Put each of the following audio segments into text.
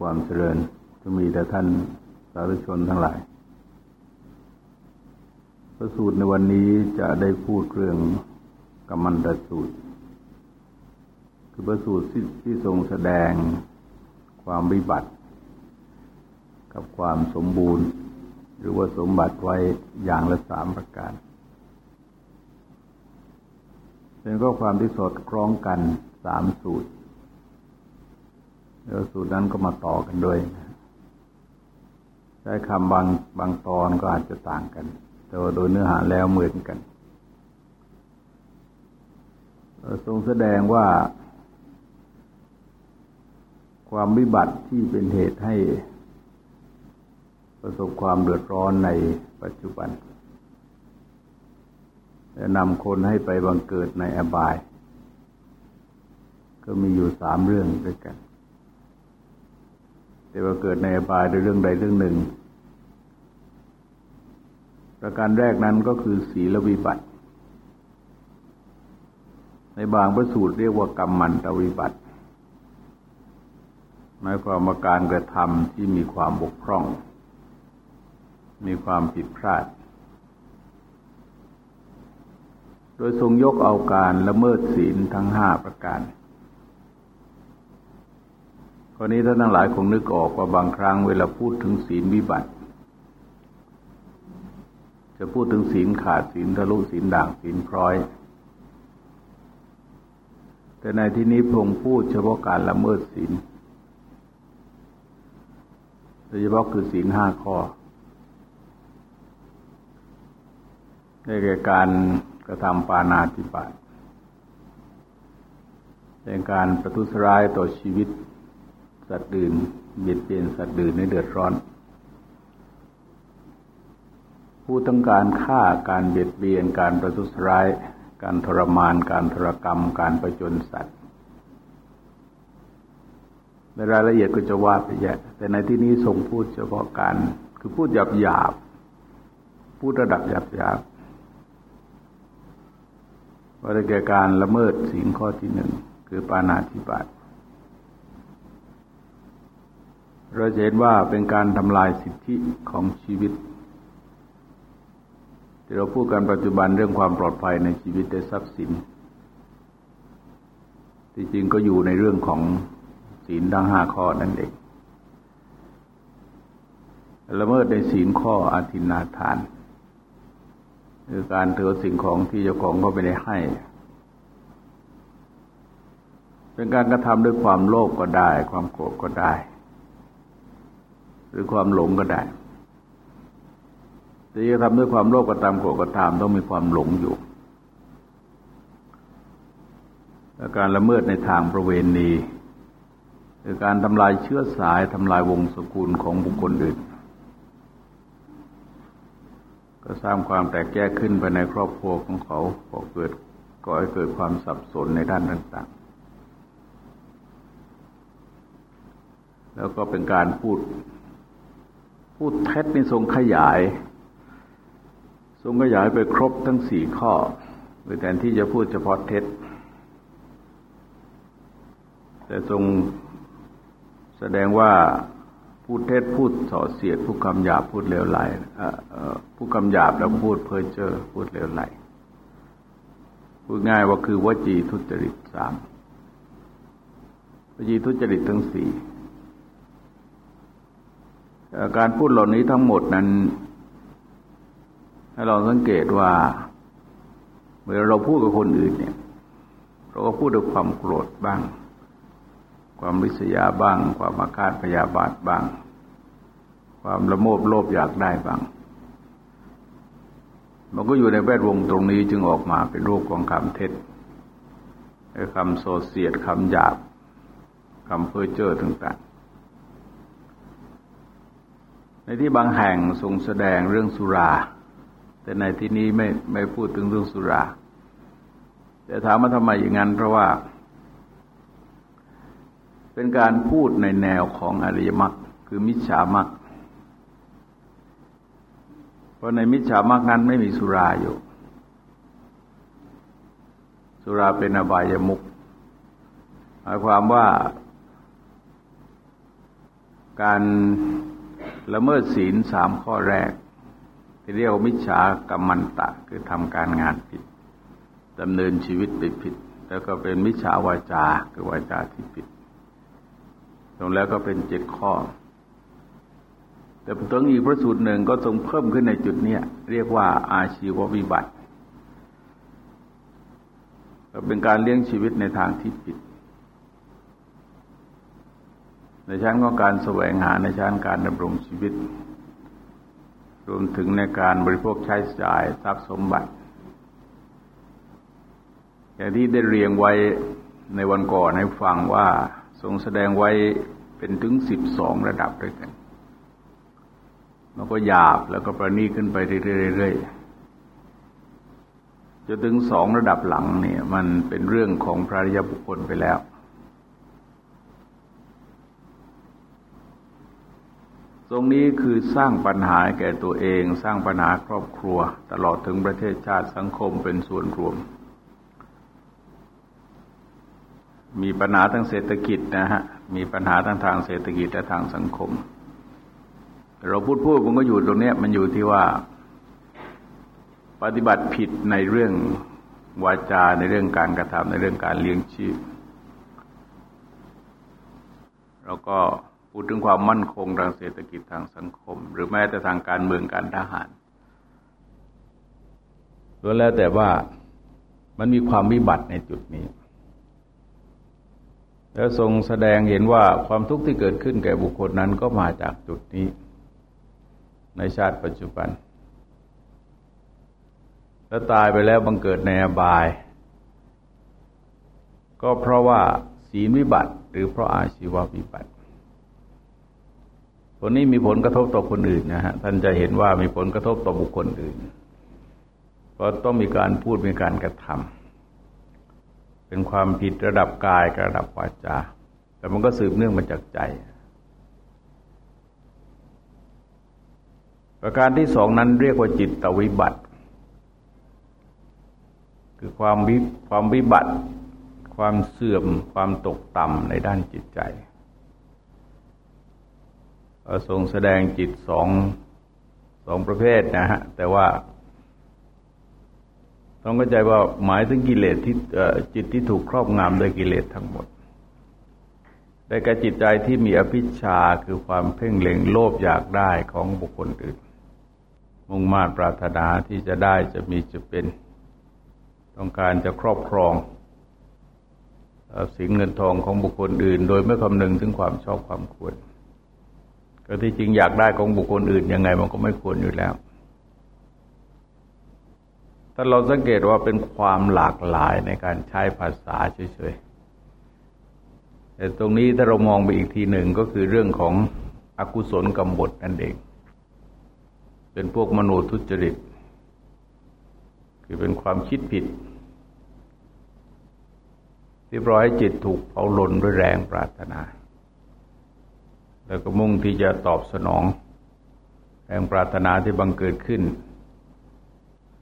ความเจริญจะมีแต่ท่านสาธุชนทั้งหลาย พระสูตรในวันนี้จะได้พูดเรื่องกรรมันตสูตร คือพระสูตรที่ทรงแสดงความวิบัติ กับความสมบูรณ์ หรือว่าสมบัติไว้อย่างละสามประการเป็นข้อความที่สอดคล้องกันสามสูตร แล้วสูตรนั้นก็มาต่อกันด้วยใช้คำบางบางตอนก็อาจจะต่างกัน แต่ว่าโดยเนื้อหาแล้วเหมือนกันทรงแสดงว่า ความวิบัติที่เป็นเหตุให้ ประสบความเดือดร้อนในปัจจุบันและนำคนให้ไปบังเกิดในอบาย ก็มีอยู่สามเรื่องด้วยกัน แต่ว่าเกิดในอบายโดยเรื่องใดเรื่องหนึ่ง ประการแรกนั้นก็คือศีลวิบัติ ในบางพระสูตรเรียกว่ากรรมมันตวิบัติหมายความว่าการกระทำที่มีความบกพร่อง มีความผิดพลาด โดยทรงยกเอาการละเมิดศีลทั้งห้าประการ คราวนี้ท่านทั้งหลายคงนึกออกว่าบางครั้งเวลาพูดถึงศีลวิบัติ จะพูดถึงศีลขาดศีลทะลุศีลด่างศีลพร้อย แต่ในที่นี้พงพูดเฉพาะการละเมิดศีลโดยเฉพาะคือศีลห้าข้อได้แก่การกระทำปานาติบาตเป็นการประทุษร้ายต่อชีวิต สัตว์อื่นเบียดเบียนสัตว์อื่นในเดือดร้อน ผู้ต้องการฆ่าการเบียดเบียนการประทุษร้าย การทรมาน การทรกรรม การประจนสัตว์ในรายละเอียดก็จะว่าไปแยะแต่ในที่นี้ทรงพูดเฉพาะการ คือพูดหยาบหยาบพูดระดับหยาบหยาบว่าได้แก่การละเมิดสิ่งข้อที่หนึ่งคือปานาธิบาต เราเห็นว่าเป็นการทำลายสิทธิของชีวิตที่เราพูดกันปัจจุบันเรื่องความปลอดภัยในชีวิตและทรัพย์สิน ที่จริงก็อยู่ในเรื่องของศีลทั้งห้าข้อนั่นเองละเมิดในศีลข้ออาทินาทาน คือการถือสิ่งของที่เจ้าของก็ไม่ได้ให้ เป็นการกระทำด้วยความโลภกก็ได้ ความโกรธก็ได้ หรือความหลงก็ได้แต่จะทำด้วยความโลภก็ตามโกรธก็ตามต้องมีความหลงอยู่และการละเมิดในทางประเวณีคือการทำลายเชื้อสายทำลายวงศกุลของบุคคลอื่น ก็สร้างความแตกแยกขึ้นไปในครอบครัวของเขาก็เกิดก่อให้เกิดความสับสนในด้านต่างๆ แล้วก็เป็นการพูด พูดเท็จนี่ทรงขยาย ทรงขยายไปครบทั้งสี่ข้อโดยแทนที่จะพูดเฉพาะเท็จ แต่ทรงแสดงว่าพูดเท็จพูดส่อเสียดพูดคำหยาบพูดเลวไหลพูดคำหยาบแล้วพูดเพ้อเจ้อพูดเลวไหลพูดง่ายว่าคือวจีทุจริตสามวจีทุจริตทั้งสี่ การพูดเหล่านี้ทั้งหมดนั้น ให้เราสังเกตว่าเมื่อเราพูดกับคนอื่นเนี่ย เราก็พูดด้วยความโกรธบ้าง ความริษยาบ้าง ความมาคาดพยาบาทบ้าง ความละโมบโลภอยากได้บ้างมันก็อยู่ในแวดวงตรงนี้จึงออกมาเป็นรูปของคำเท็จคำโซเสียดคำหยาบคำเพ้อเจ้อต่าง ในที่บางแห่งทรงแสดงเรื่องสุรา แต่ในที่นี้ไม่ไม่พูดถึงเรื่องสุรา แต่ถามว่าทำไมอย่างนั้นเพราะว่า เป็นการพูดในแนวของอริยมรรคคือมิจฉามรรคเพราะในมิจฉามรรคนั้นไม่มีสุราอยู่ สุราเป็นอบายมุกหมายความว่าการ ละเมิดศีลสามข้อแรก ที่เรียกมิจฉากรรมันตะ คือทำการงานผิดดำเนินชีวิตผิดผิด แล้วก็เป็นมิจฉาวาจาคือวาจาที่ผิดตรงแล้วก็เป็นเจ็ดข้อ แต่ตรงอีกพระสูตรหนึ่งก็ทรงเพิ่มขึ้นในจุดนี้เรียกว่าอาชีววิบัติ เป็นการเลี้ยงชีวิตในทางที่ผิด ในชั้นของการแสวงหาในชั้นการดำรงชีวิต รวมถึงในการบริโภคใช้จ่ายทรัพย์สมบัติ อย่างที่ได้เรียงไว้ในวันก่อนให้ฟังว่าทรงแสดงไว้เป็นถึงสิบสองระดับด้วยกัน มันก็หยาบแล้วก็ประณีขึ้นไปเรื่อยๆจะถึงสองระดับหลังเนี่ย มันเป็นเรื่องของพระริยบุคคลไปแล้ว ตรงนี้คือสร้างปัญหาแก่ตัวเอง สร้างปัญหาครอบครัว ตลอดถึงประเทศชาติสังคมเป็นส่วนรวม มีปัญหาทางเศรษฐกิจนะฮะมีปัญหาทั้งทางเศรษฐกิจและทางสังคม เราพูดพูดมันก็อยู่ตรงนี้มันอยู่ที่ว่า ปฏิบัติผิดในเรื่องวาจาในเรื่องการกระทำในเรื่องการเลี้ยงชีพเราก็ พูดถึงความมั่นคงทางเศรษฐกิจทางสังคม หรือแม้แต่ทางการเมืองการทหารล้วนแล้วแต่ว่ามันมีความวิบัติในจุดนี้ แล้วทรงแสดงเห็นว่าความทุกข์ที่เกิดขึ้นแก่บุคคลนั้นก็มาจากจุดนี้ ในชาติปัจจุบัน แล้วตายไปแล้วบังเกิดในอบาย ก็เพราะว่าศีลวิบัติ หรือเพราะอาชีววิบัติ ผลนี้มีผลกระทบต่อคนอื่นนะฮะท่านจะเห็นว่ามีผลกระทบต่อบุคคลอื่น เพราะต้องมีการพูดมีการกระทำเป็นความผิดระดับกายระดับวาจา แต่มันก็สืบเนื่องมาจากใจ ประการที่สองนั้นเรียกว่าจิตตวิบัติ คือความวิความวิบัติ ความเสื่อม ความตกต่ำในด้านจิตใจ ทรงแสดงจิตสองสองประเภทนะฮะ แต่ว่า ต้องเข้าใจว่าหมายถึงกิเลสที่จิตที่ถูกครอบงำโดยกิเลสทั้งหมดแต่กับจิตใจที่มีอภิชาคือความเพ่งเล็งโลภอยากได้ของบุคคลอื่น มุ่งมา่ปรารถนาที่จะได้จะมีจะเป็น ต้องการจะครอบครองสิ่งเงินทองของบุคคลอื่น โดยไม่คำนึงถึงความชอบความควร ก็ที่จริงอยากได้ของบุคคลอื่นยังไง มันก็ไม่ควรอยู่แล้ว ถ้าเราสังเกตว่าเป็นความหลากหลายในการใช้ภาษาเฉยๆ แต่ตรงนี้ถ้าเรามองไปอีกทีหนึ่งก็คือเรื่องของอกุศลกรรมบทนั่นเอง เป็นพวกมโนทุจริต คือเป็นความคิดผิด ที่ปล่อยให้จิตถูกเผาหล่นด้วยแรงปรารถนา แล้วก็มุ่งที่จะตอบสนองแรงปรารถนาที่บังเกิดขึ้น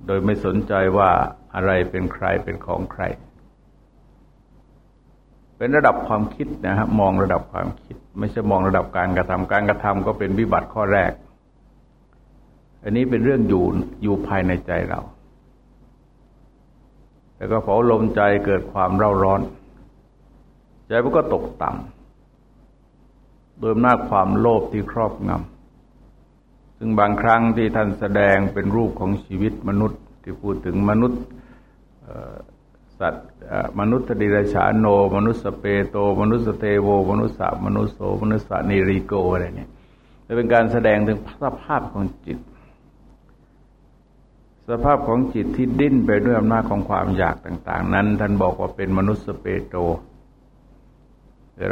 โดยไม่สนใจว่าอะไรเป็นใครเป็นของใคร เป็นระดับความคิดนะครับมองระดับความคิด ไม่ใช่มองระดับการกระทำการกระทำก็เป็นวิบัติข้อแรก อันนี้เป็นเรื่องอยู่อยู่ภายในใจเราแต่ก็เผาลมใจเกิดความเร่าร้อน ใจมันก็ตกต่ำ โดยอำนาจความโลภที่ครอบงำซึ่งบางครั้งที่ท่านแสดงเป็นรูปของชีวิตมนุษย์ที่พูดถึงมนุษย์สัตว์มนุษย์ดิรชาโน มนุษย์สเปโต มนุษย์เทโว มนุษย์สามนุษย์โสมนุษย์สานิริโกอะไรเนี่ยจะเป็นการแสดงถึงสภาพของจิต สภาพของจิตที่ดิ้นไปด้วยอำนาจของความอยากต่าง ๆ นั้น ท่านบอกว่าเป็นมนุษย์สเปโต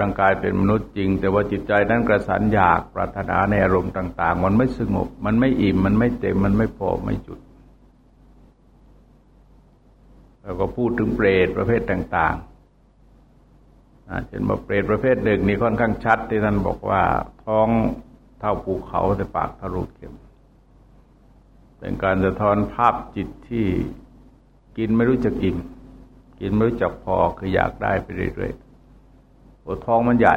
ร่างกายเป็นมนุษย์จริง แต่ว่าจิตใจนั้นกระสันอยากปรารถนาในอารมณ์ต่าง ๆ มันไม่สงบ มันไม่อิ่ม มันไม่เต็ม มันไม่พอไม่จุด แล้วก็พูดถึงเปรตประเภทต่าง ๆเช่นว่าเปรตประเภทหนึ่งนี่ค่อนข้างชัดที่ท่านบอกว่า ท้องเท่าภูเขาแต่ปากทะลุเข็ม เป็นการสะท้อนภาพจิตที่กินไม่รู้จักกิน กินไม่รู้จักพอคืออยากได้ไปเรื่อยๆ ปวดท้องมันใหญ่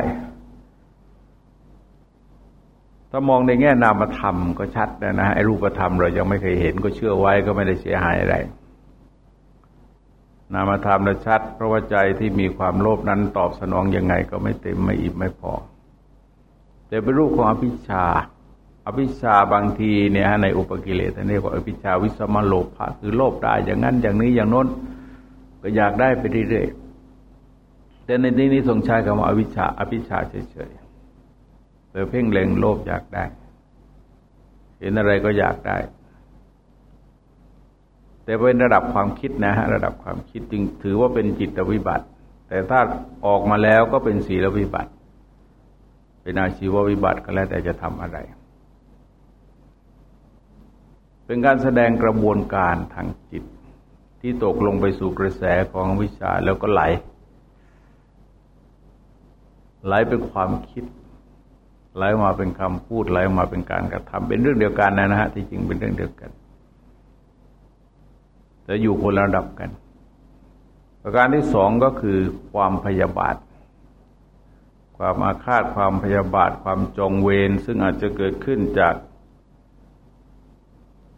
ถ้ามองในแง่นามธรรมก็ชัดนะนะไอ้รูปธรรมเรายังไม่เคยเห็นก็เชื่อไว้ก็ไม่ได้เสียหายอะไร นามธรรมเราชัด เพราะว่าใจที่มีความโลภนั้นตอบสนองยังไง ก็ไม่เต็มไม่อิ่มไม่พอ แต่เป็นรูปของอภิชาอภิชาบางทีเนี่ยในอุปกิเลสเรียกว่าอภิชาวิสมโลภะคือโลภได้อย่างนั้นอย่างนี้อย่างโน้นก็อยากได้ไปเรื่อยๆ แต่ในที่นี้ทรงใช้คำว่าอวิชชาอภิชาเฉยๆเลยเพ่งเล็งโลภอยากได้ เห็นอะไรก็อยากได้ แต่เป็นระดับความคิดนะฮะระดับความคิดจึงถือว่าเป็นจิตวิบัติ แต่ถ้าออกมาแล้วก็เป็นศีลวิบัติ เป็นอาชีววิบัติก็แล้วแต่จะทำอะไร เป็นการแสดงกระบวนการทางจิตที่ตกลงไปสู่กระแสของวิชาแล้วก็ไหล ไหลเป็นความคิด ไหลมาเป็นคำพูดไหลมาเป็นการกระทำเป็นเรื่องเดียวกันนะนะฮะที่จริงเป็นเรื่องเดียวกัน แต่อยู่คนระดับกัน ประการที่สองก็คือความพยาบาท ความอาฆาตความพยาบาท ความจองเวรซึ่งอาจจะเกิดขึ้นจาก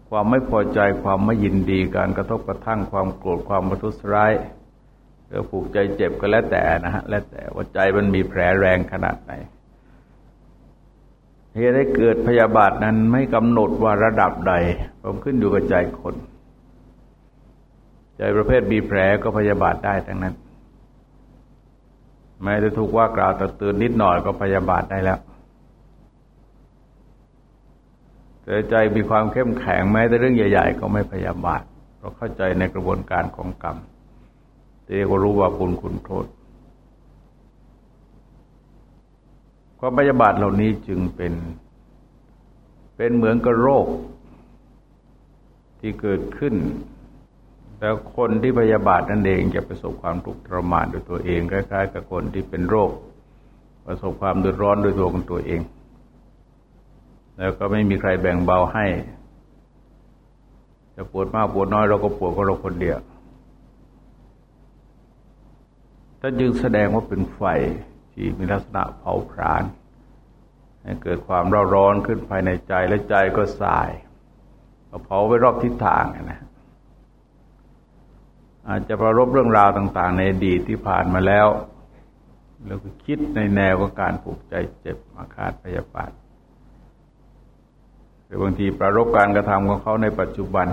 ความไม่พอใจความไม่ยินดีการกระทบกระทั่งความโกรธความประทุษร้าย หรือผูกใจเจ็บก็แล้วแต่นะฮะแล้วแต่ว่าใจมันมีแผลแรงขนาดไหนเหตุให้เกิดพยาบาทนั้นไม่กำหนดว่าระดับใดผมขึ้นอยู่กับใจคน ใจประเภทมีแผลก็พยาบาทได้ทั้งนั้นแม้จะถูกว่ากล่าวตักเตือนนิดหน่อยก็พยาบาทได้แล้วแต่ใจมีความเข้มแข็งแม้แต่เรื่องใหญ่ ๆ ก็ไม่พยาบาทเพราะเข้าใจในกระบวนการของกรรม เตก็รู้ว่าคุณคุณโทษความพยาบาทเหล่านี้จึงเป็น เป็นเหมือนกับโรค ที่เกิดขึ้น แล้วคนที่พยาบาทนั่นเองจะประสบความทุกข์ทรมานด้วยตัวเองคล้ายๆกับคนที่เป็นโรค ประสบความเดือดร้อนด้วยตัวของตัวเอง แล้วก็ไม่มีใครแบ่งเบาให้ จะปวดมากปวดน้อยเราก็ปวดก็เราคนเดียว ท่านจึงแสดงว่าเป็นไฟที่มีลักษณะเผาผลาญให้เกิดความร้อนร้อนขึ้นภายในใจและใจก็สายเผาไปรอบทิศทางนะอาจจะประรบเรื่องราวต่าง ๆ ในอดีตที่ผ่านมาแล้ว แล้วก็คิดในแนวของการผูกใจเจ็บมาคาดพยาบาทหรือบางทีประรบการกระทำของเขาในปัจจุบัน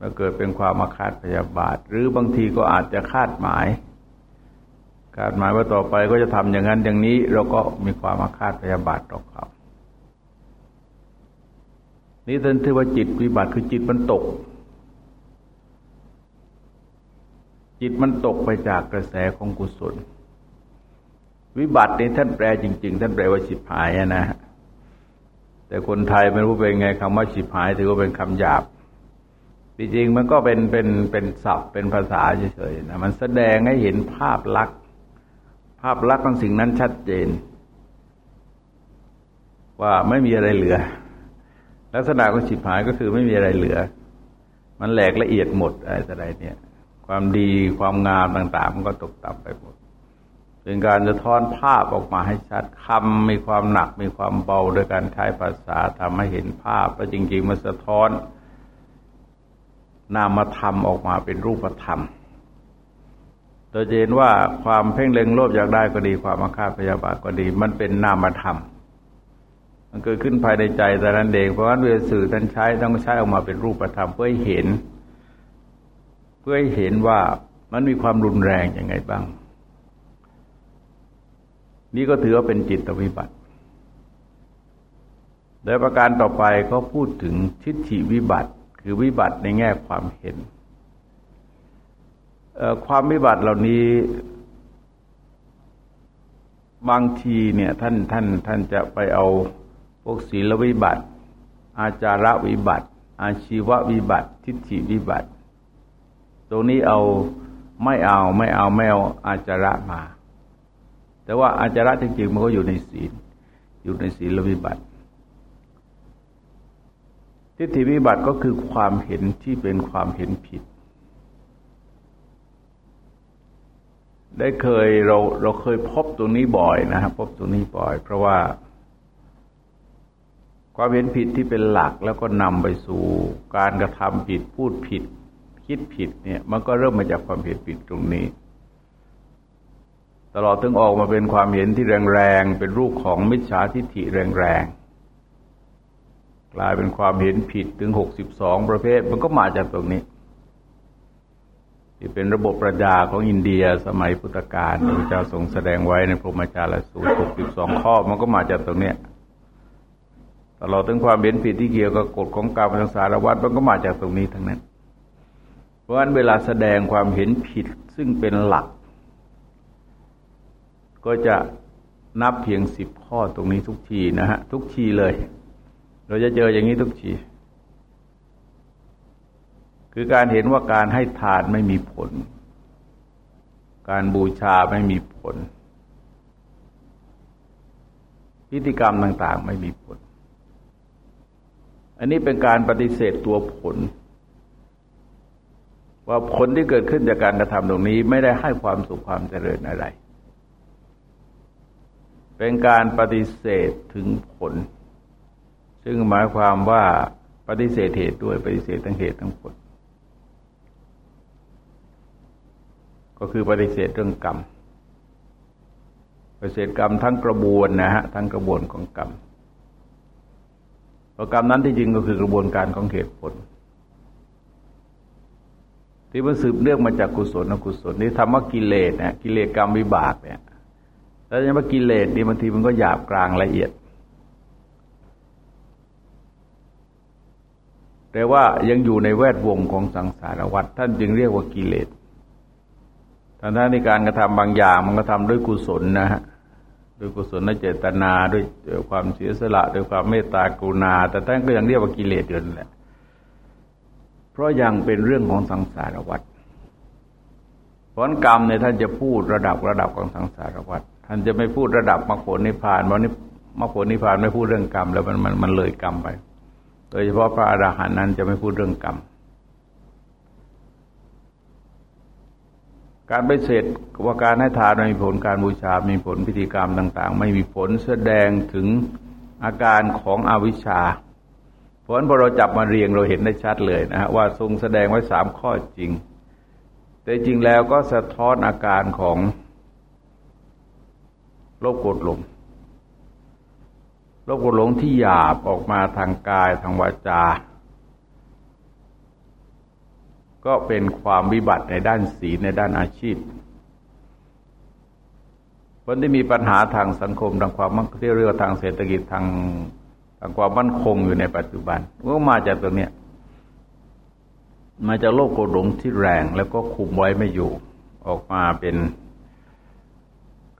ก็เกิดเป็นความมาคาดพยาบาท หรือบางทีก็อาจจะคาดหมาย คาดหมายว่าต่อไปก็จะทำอย่างนั้นอย่างนี้ เราก็มีความมาคาดพยาบาทต่อเขานี่ท่านที่ว่าจิตวิบัติคือจิตมันตก จิตมันตกไปจากกระแสของกุศล วิบัตินี่ท่านแปลจริง ๆ ท่านแปลว่าฉิบหายนะฮะแต่คนไทยไม่รู้เป็นไงคำว่าฉิบหายถือว่าเป็นคำหยาบจริงๆมันก็เป็นเป็นเป็นศัพท์เป็นภาษาเฉยๆนะมันแสดงให้เห็นภาพลักษณ์ ภาพลักษณ์ของสิ่งนั้นชัดเจน ว่าไม่มีอะไรเหลือ ลักษณะของฉิบหายก็คือไม่มีอะไรเหลือ มันแหลกละเอียดหมดอะไรต่ออะไรเนี่ย ความดีความงามต่างๆ มันก็ตกต่ำไปหมด เป็นการจะท้อนภาพออกมาให้ชัดคำมีความหนักมีความเบาโดยการใช้ภาษาทำให้เห็นภาพแล้วจริง ๆ มันสะท้อนนามธรรมออกมาเป็นรูปธรรม โดยเห็นว่าความเพ่งเล็งโลภอยากได้ก็ดี ความอาฆาตพยาบาทก็ดี มันเป็นนามธรรม มันเกิดขึ้นภายในใจแต่นั้นเองเพราะฉะนั้นเวสื่อท่านใช้ต้องใช้ออกมาเป็นรูปธรรมเพื่อให้เห็น เพื่อให้เห็นว่ามันมีความรุนแรงยังไงบ้าง นี่ก็ถือว่าเป็นจิตวิบัติโดยประการต่อไปเขาพูดถึงทิฏฐิวิบัติ คือวิบัติในแง่ความเห็น ความวิบัติเหล่านี้ บางทีเนี่ยท่านท่านท่านจะไปเอาพวกศีลวิบัติ อาจาระวิบัติ อาชีววิบัติ ทิฏฐิวิบัติ ตรงนี้เอาไม่เอาไม่เอาไม่เอาอาจาระมา แต่ว่าอาจาระจริงๆมันก็อยู่ในศีล อยู่ในศีลวิบัติทิฏฐิวิบัติก็คือความเห็นที่เป็นความเห็นผิด ได้เคยเราเราเคยพบตรงนี้บ่อยนะครับพบตรงนี้บ่อย เพราะว่า ความเห็นผิดที่เป็นหลักแล้วก็นำไปสู่การกระทำผิดพูดผิด คิดผิดเนี่ย มันก็เริ่มมาจากความเห็นผิดตรงนี้ ตลอดถึงออกมาเป็นความเห็นที่แรงๆเป็นรูปของมิจฉาทิฏฐิแรงๆกลายเป็นความเห็นผิดถึงหกสิบสองประเภท มันก็มาจากตรงนี้ ที่เป็นระบบประดาของอินเดียสมัยพุทธกาลพระเจ้าทรงแสดงไว้ในพรหมจารย์สูตรหกสิบสองข้อมันก็มาจากตรงเนี้ยตลอดถึงความเห็นผิดที่เกี่ยวกับกฎของกรรมทางสารวัตรมันก็มาจากตรงนี้ทั้งนั้น เพราะฉะนั้นเวลาแสดงความเห็นผิดซึ่งเป็นหลัก ก็จะนับเพียงสิบข้อตรงนี้ทุกทีนะฮะ ทุกทีเลย เราจะเจออย่างนี้ทุกที คือการเห็นว่าการให้ทานไม่มีผล การบูชาไม่มีผล พิธีกรรมต่าง ๆ ไม่มีผล อันนี้เป็นการปฏิเสธตัวผล ว่าผลที่เกิดขึ้นจากการกระทำตรงนี้ไม่ได้ให้ความสุขความเจริญอะไร เป็นการปฏิเสธถึงผล ซึ่งหมายความว่าปฏิเสธเหตุด้วยปฏิเสธทั้งเหตุทั้งผล ก็คือปฏิเสธเรื่องกรรมปฏิเสธกรรมทั้งกระบวนนะฮะทั้งกระบวนของกรรมประกรรมนั้นที่จริงก็คือกระบวนการของเหตุผล ที่มันสืบเนื่องมาจากกุศลอกุศลนี่ธรรมกิเลสเนี่ยกิเลสกรรมวิบากเนี่ยแล้วยังว่ากิเลสนี่บางทีมันก็หยาบกลางละเอียด แต่ว่ายังอยู่ในแวดวงของสังสารวัฏท่านจึงเรียกว่ากิเลส ทางด้านในการกระทำบางอย่างมันก็ทำด้วยกุศลนะฮะด้วยกุศลเจตนาด้วยความเสียสละด้วยความเมตตากรุณา แต่ท่านก็ยังเรียกว่ากิเลสอยู่นั่นแหละ เพราะยังเป็นเรื่องของสังสารวัฏผลกรรมเนี่ยท่านจะพูดระดับระดับของสังสารวัฏท่านจะไม่พูดระดับมรรคผลนิพพานวันนี้มรรคผลนิพพานไม่พูดเรื่องกรรม แล้วมันมันมันเลยกรรมไป โดยเฉพาะพระอรหันต์นั้นจะไม่พูดเรื่องกรรม การไปเสร็จว่าการให้ทานไม่มีผลการบูชา มีผลพิธีกรรมต่าง ๆ ไม่มีผลแสดงถึงอาการของอวิชชา เพราะฉะนั้นพอเราจับมาเรียงเราเห็นได้ชัดเลยนะฮะว่าทรงแสดงไว้สามข้อจริง แต่จริงแล้วก็สะท้อนอาการของโลภโกรธหลงโลภโกรธหลงที่หยาบออกมาทางกายทางวาจา ก็เป็นความวิบัติในด้านศีลในด้านอาชีพ คนที่มีปัญหาทางสังคมทางความมั่นเรียกว่าทางเศรษฐกิจทางทางความมั่นคงอยู่ในปัจจุบันก็มาจากตรงเนี้ยมาจากโลกโกรธงที่แรงแล้วก็คุมไว้ไม่อยู่ ออกมาเป็น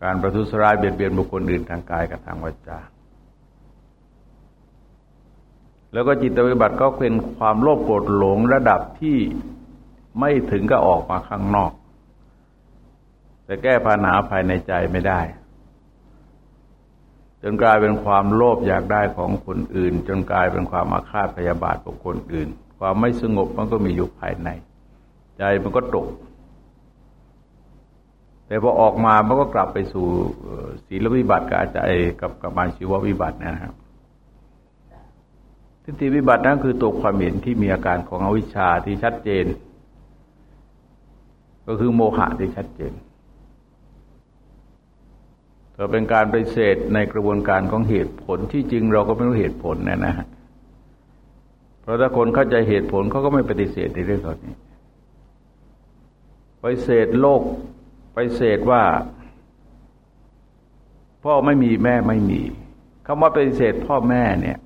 การประทุษร้ายเบียดเบียนบุคคลอื่นทางกายกับทางวาจา แล้วก็จิตวิบัติก็เป็นความโลภโกรธหลงระดับที่ ไม่ถึงก็ออกมาข้างนอก แต่แก้ปัญหาภายในใจไม่ได้ จนกลายเป็นความโลภอยากได้ของคนอื่น จนกลายเป็นความอาฆาตพยาบาทกับคนอื่น ความไม่สงบมันก็มีอยู่ภายใน ใจมันก็ตก แต่พอออกมามันก็กลับไปสู่ศีลวิบัติกับอาจกับกับมาชีววิบัตินะครับทิฏฐิวิบัตินั่นคือตัวความเห็นที่มีอาการของอวิชชาที่ชัดเจน ก็คือโมหะที่ชัดเจนถ้าเป็นการไปเสดในกระบวนการของเหตุผลที่จริงเราก็ไม่รู้เหตุผลนะนะฮะเพราะถ้าคนเข้าใจเหตุผลเขาก็ไม่ปฏิเสธในเรื่องเหล่านี้ไปเสดโลกไปเสดว่า พ่อไม่มีแม่ไม่มีคำว่าปฏิเสธพ่อแม่เนี่ย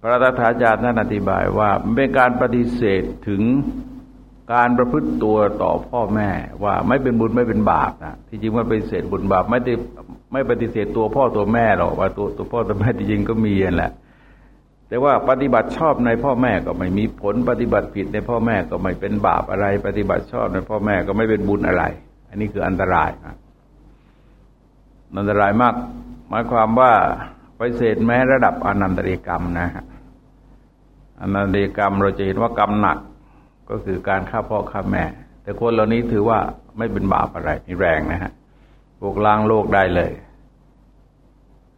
พระตถาจารย์ท่านอธิบายว่าเป็นการปฏิเสธถึง การประพฤติตัวต่อพ่อแม่ว่าไม่เป็นบุญไม่เป็นบาปนะที่จริงว่าเป็นเศษบุญบาปไม่ได้ไม่ปฏิเสธตัวพ่อตัวแม่หรอกว่าตัวตัวพ่อตัวแม่ที่จริงก็มีนั่แหละ แต่ว่าปฏิบัติชอบในพ่อแม่ก็ไม่มีผลปฏิบัติผิดในพ่อแม่ก็ไม่เป็นบาปอะไร ปฏิบัติชอบในพ่อแม่ก็ไม่เป็นบุญอะไร อันนี้คืออันตรายนะอันตรายมาก หมายความว่าไปเศษแม้ระดับอนันตริกรรมนะฮะอนันตริกรรมเราจะเห็นว่ากรรมหนัก ก็คือการฆ่าพ่อฆ่าแม่ แต่คนเหล่านี้ถือว่าไม่เป็นบาปอะไรมีแรงนะฮะพวกล้างโลกได้เลย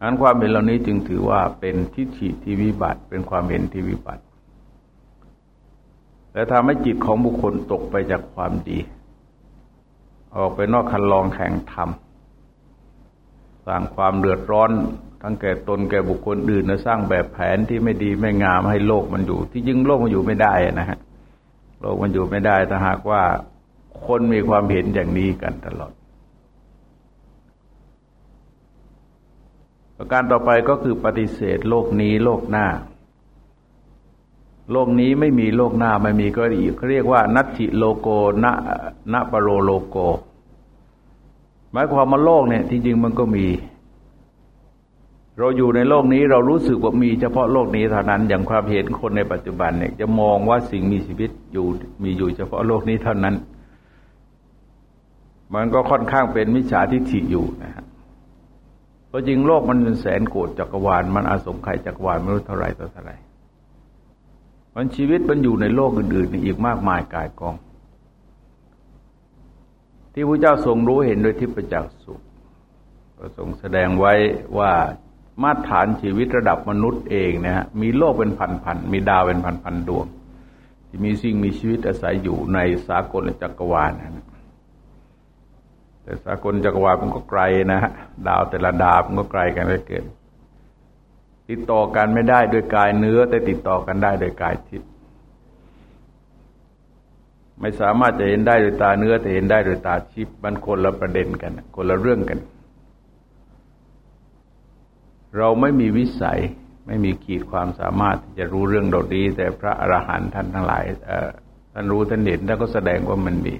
อันความเห็นเหล่านี้จึงถือว่าเป็นทิฏฐิที่วิบัติ เป็นความเห็นที่วิบัติ และทำให้จิตของบุคคลตกไปจากความดี ออกไปนอกคันลองแข่งธรรมสร้างความเดือดร้อน ทั้งแก่ตนแก่บุคคลอื่นและสร้างแบบแผนที่ไม่ดีไม่งามให้โลกมันอยู่ ที่จริงโลกมันอยู่ไม่ได้นะฮะ โลกมันอยู่ไม่ได้ถ้าหากว่าคนมีความเห็นอย่างนี้กันตลอด ประการต่อไปก็คือปฏิเสธโลกนี้โลกหน้า โลกนี้ไม่มีโลกหน้าไม่มีก็ดีเขาเรียกว่า นัตถิโลโกณณปโรโลโก หมายความว่าโลกเนี่ยที่จริงมันก็มี เราอยู่ในโลกนี้เรารู้สึกว่ามีเฉพาะโลกนี้เท่านั้น อย่างความเห็นคนในปัจจุบันเนี่ยจะมองว่าสิ่งมีชีวิตอยู่มีอยู่เฉพาะโลกนี้เท่านั้น มันก็ค่อนข้างเป็นมิจฉาทิฏฐิอยู่นะฮะเพราะจริงโลกมันเป็นแสนโกดจักรวาลมันอาสงไขยจักรวาลไม่รู้เท่าไรต่อเท่าไรมันชีวิตมันอยู่ในโลกอื่นๆอีกมากมายกายกอง ที่พระเจ้าทรงรู้เห็นโดยทิพจักสุก็ทรงแสดงไว้ว่า มาตรฐานชีวิตระดับมนุษย์เองนะฮะมีโลกเป็นพันๆมีดาวเป็นพันๆดวง ที่มีสิ่งมีชีวิตอาศัยอยู่ในสากลจักรวาลนะแต่สากลจักรวาลมันก็ไกลนะฮะดาวแต่ละดาวมันก็ไกลกันไปเกินติดต่อกันไม่ได้โดยกายเนื้อ แต่ติดต่อกันได้โดยกายทิพย์ไม่สามารถจะเห็นได้โดยตาเนื้อแต่เห็นได้โดยตาทิพมันคนละประเด็นกัน คนละเรื่องกัน เราไม่มีวิสัยไม่มีขีดความสามารถที่จะรู้เรื่องดดดีแต่พระอรหันต์ท่านทั้งหลายท่านรู้ท่านเห็นท่านก็แสดงว่ามันมี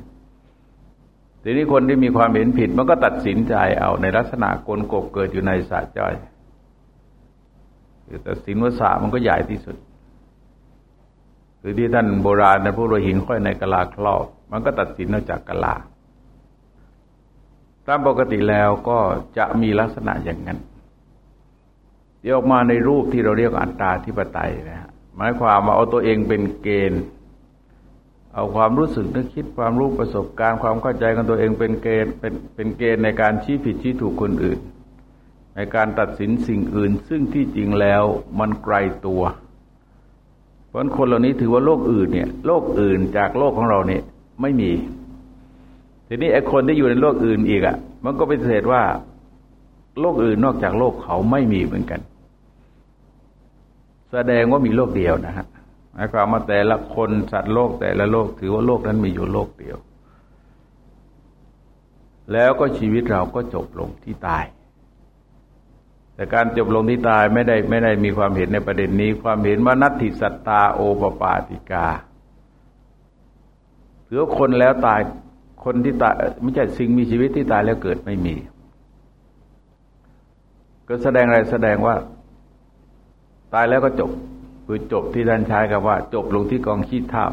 ทีนี้คนที่มีความเห็นผิดมันก็ตัดสินใจเอาในลักษณะกลกบเกิดอยู่ในสาจ้อยคือตัดสินว่าสามันก็ใหญ่ที่สุด คือที่ท่านโบราณในพวกโรหินค่อยในกะลาครอบ มันก็ตัดสินเอาจากกะลาตามปกติแล้วก็จะมีลักษณะอย่างนั้น เดี๋ยวออกมาในรูปที่เราเรียกอัตตาธิปไตยนะฮะหมายความว่าเอาตัวเองเป็นเกณฑ์ เอาความรู้สึกนึกคิดความรู้ประสบการณ์ความเข้าใจของตัวเองเป็นเกณฑ์เป็นเป็นเกณฑ์ในการชี้ผิดชี้ถูกคนอื่น ในการตัดสินสิ่งอื่น ซึ่งที่จริงแล้วมันไกลตัว เพราะคนเหล่านี้ถือว่าโลกอื่นเนี่ย โลกอื่นจากโลกของเราเนี่ยไม่มี ทีนี้ไอ้คนที่อยู่ในโลกอื่นอีกอะ่ะ มันก็ไปเสธว่า โลกอื่นนอกจากโลกเขาไม่มีเหมือนกัน แสดงว่ามีโลกเดียวนะฮะหมายความว่าแต่ละคนสัตว์โลกแต่ละโลกถือว่าโลกนั้นมีอยู่โลกเดียว แล้วก็ชีวิตเราก็จบลงที่ตาย แต่การจบลงที่ตายไม่ได้ไม่ได้มีความเห็นในประเด็นนี้ ความเห็นว่านัตถิสัตตาโอปปาติกาถือคนแล้วตายคนที่ตายไม่ใช่สิ่งมีชีวิตที่ตายแล้วเกิดไม่มี ก็แสดงอะไรแสดงว่า ตายแล้วก็จบ คือจบที่ท่านใช้คำว่า จบลงที่กองขี้เท่า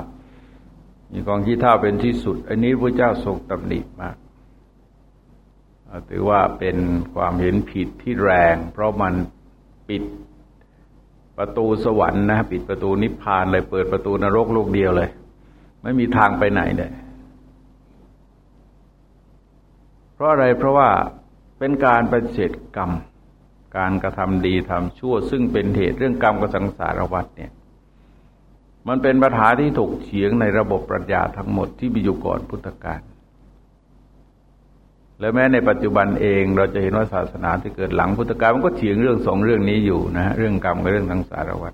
มีกองขี้เท่าเป็นที่สุด อันนี้พระเจ้าทรงตำหนิมากถือว่าเป็นความเห็นผิดที่แรง เพราะมันปิดประตูสวรรค์นะปิดประตูนิพพานเลยเปิดประตูนรกลูกเดียวเลย ไม่มีทางไปไหนเลยเพราะอะไรเพราะว่าเป็นการปฏิเสธกรรม การกระทำดีทำชั่ว ซึ่งเป็นเหตุเรื่องกรรมกับสังสารวัฏเนี่ยมันเป็นปัญหาที่ถกเฉียงในระบบปรัชญาทั้งหมดที่มีอยู่ก่อนพุทธกาลและแม้ในปัจจุบันเองเราจะเห็นว่าศาสนาที่เกิดหลังพุทธกาลมันก็เฉียงเรื่องสองเรื่องนี้อยู่นะฮะเรื่องกรรมกับเรื่องสังสารวัฏ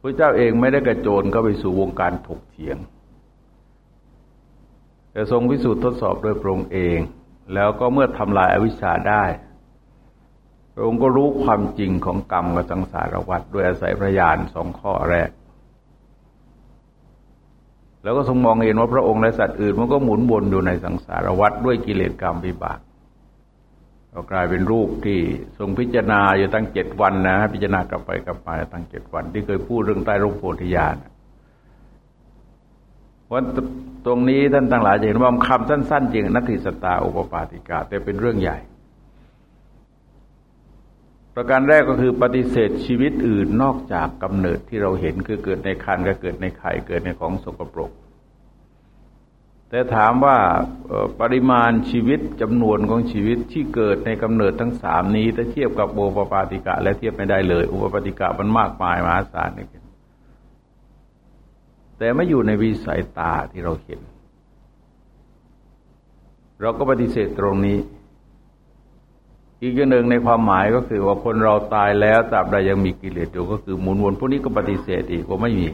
พระเจ้าเองไม่ได้กระโจนเข้าไปสู่วงการถกเฉียง แต่ทรงพิสูจน์ทดสอบโดยพระองค์เอง แล้วก็เมื่อทำลายอาวิชชาได้พระองค์ก็รู้ความจริงของกรรมกับสังสารวัฏด้วยอาศัยพระญาณสองข้อแรก แล้วก็ทรงมองเห็นว่าพระองค์และสัตว์อื่นมันก็หมุนวนอยู่ในสังสารวัฏด้วยกิเลสกรรมวิบากก็กลายเป็นรูปที่ทรงพิจารณาอยู่ตั้งเจ็ดวันนะพิจารณากลับไปกลับมาตั้งเจ็ดวัน ที่เคยพูดเรื่องใต้ร่มโพธิญาณ วันตรงนี้ท่านต่างหลายจะเห็นว่าคำสั้นๆจริงนัตถิสตาอุปปาติกาแต่เป็นเรื่องใหญ่ ประการแรกก็คือปฏิเสธชีวิตอื่นนอกจากกำเนิดที่เราเห็นคือเกิดในคันก็เกิดในไข่เกิดในของสกปรก แต่ถามว่าปริมาณชีวิตจำนวนของชีวิตที่เกิดในกำเนิดทั้งสามนี้ถ้าเทียบกับโอปปาติกะ และเทียบไม่ได้เลย อุปปาติกะมันมากมายมหาศาลนี่ แต่ไม่อยู่ในวิสัยตาที่เราเห็น เราก็ปฏิเสธตรงนี้ อีกอย่างหนึ่งในความหมายก็คือว่าคนเราตายแล้วตราบใดยังมีกิเลสอยู่ก็คือหมุนวนพวกนี้ก็ปฏิเสธอีกว่าไม่มี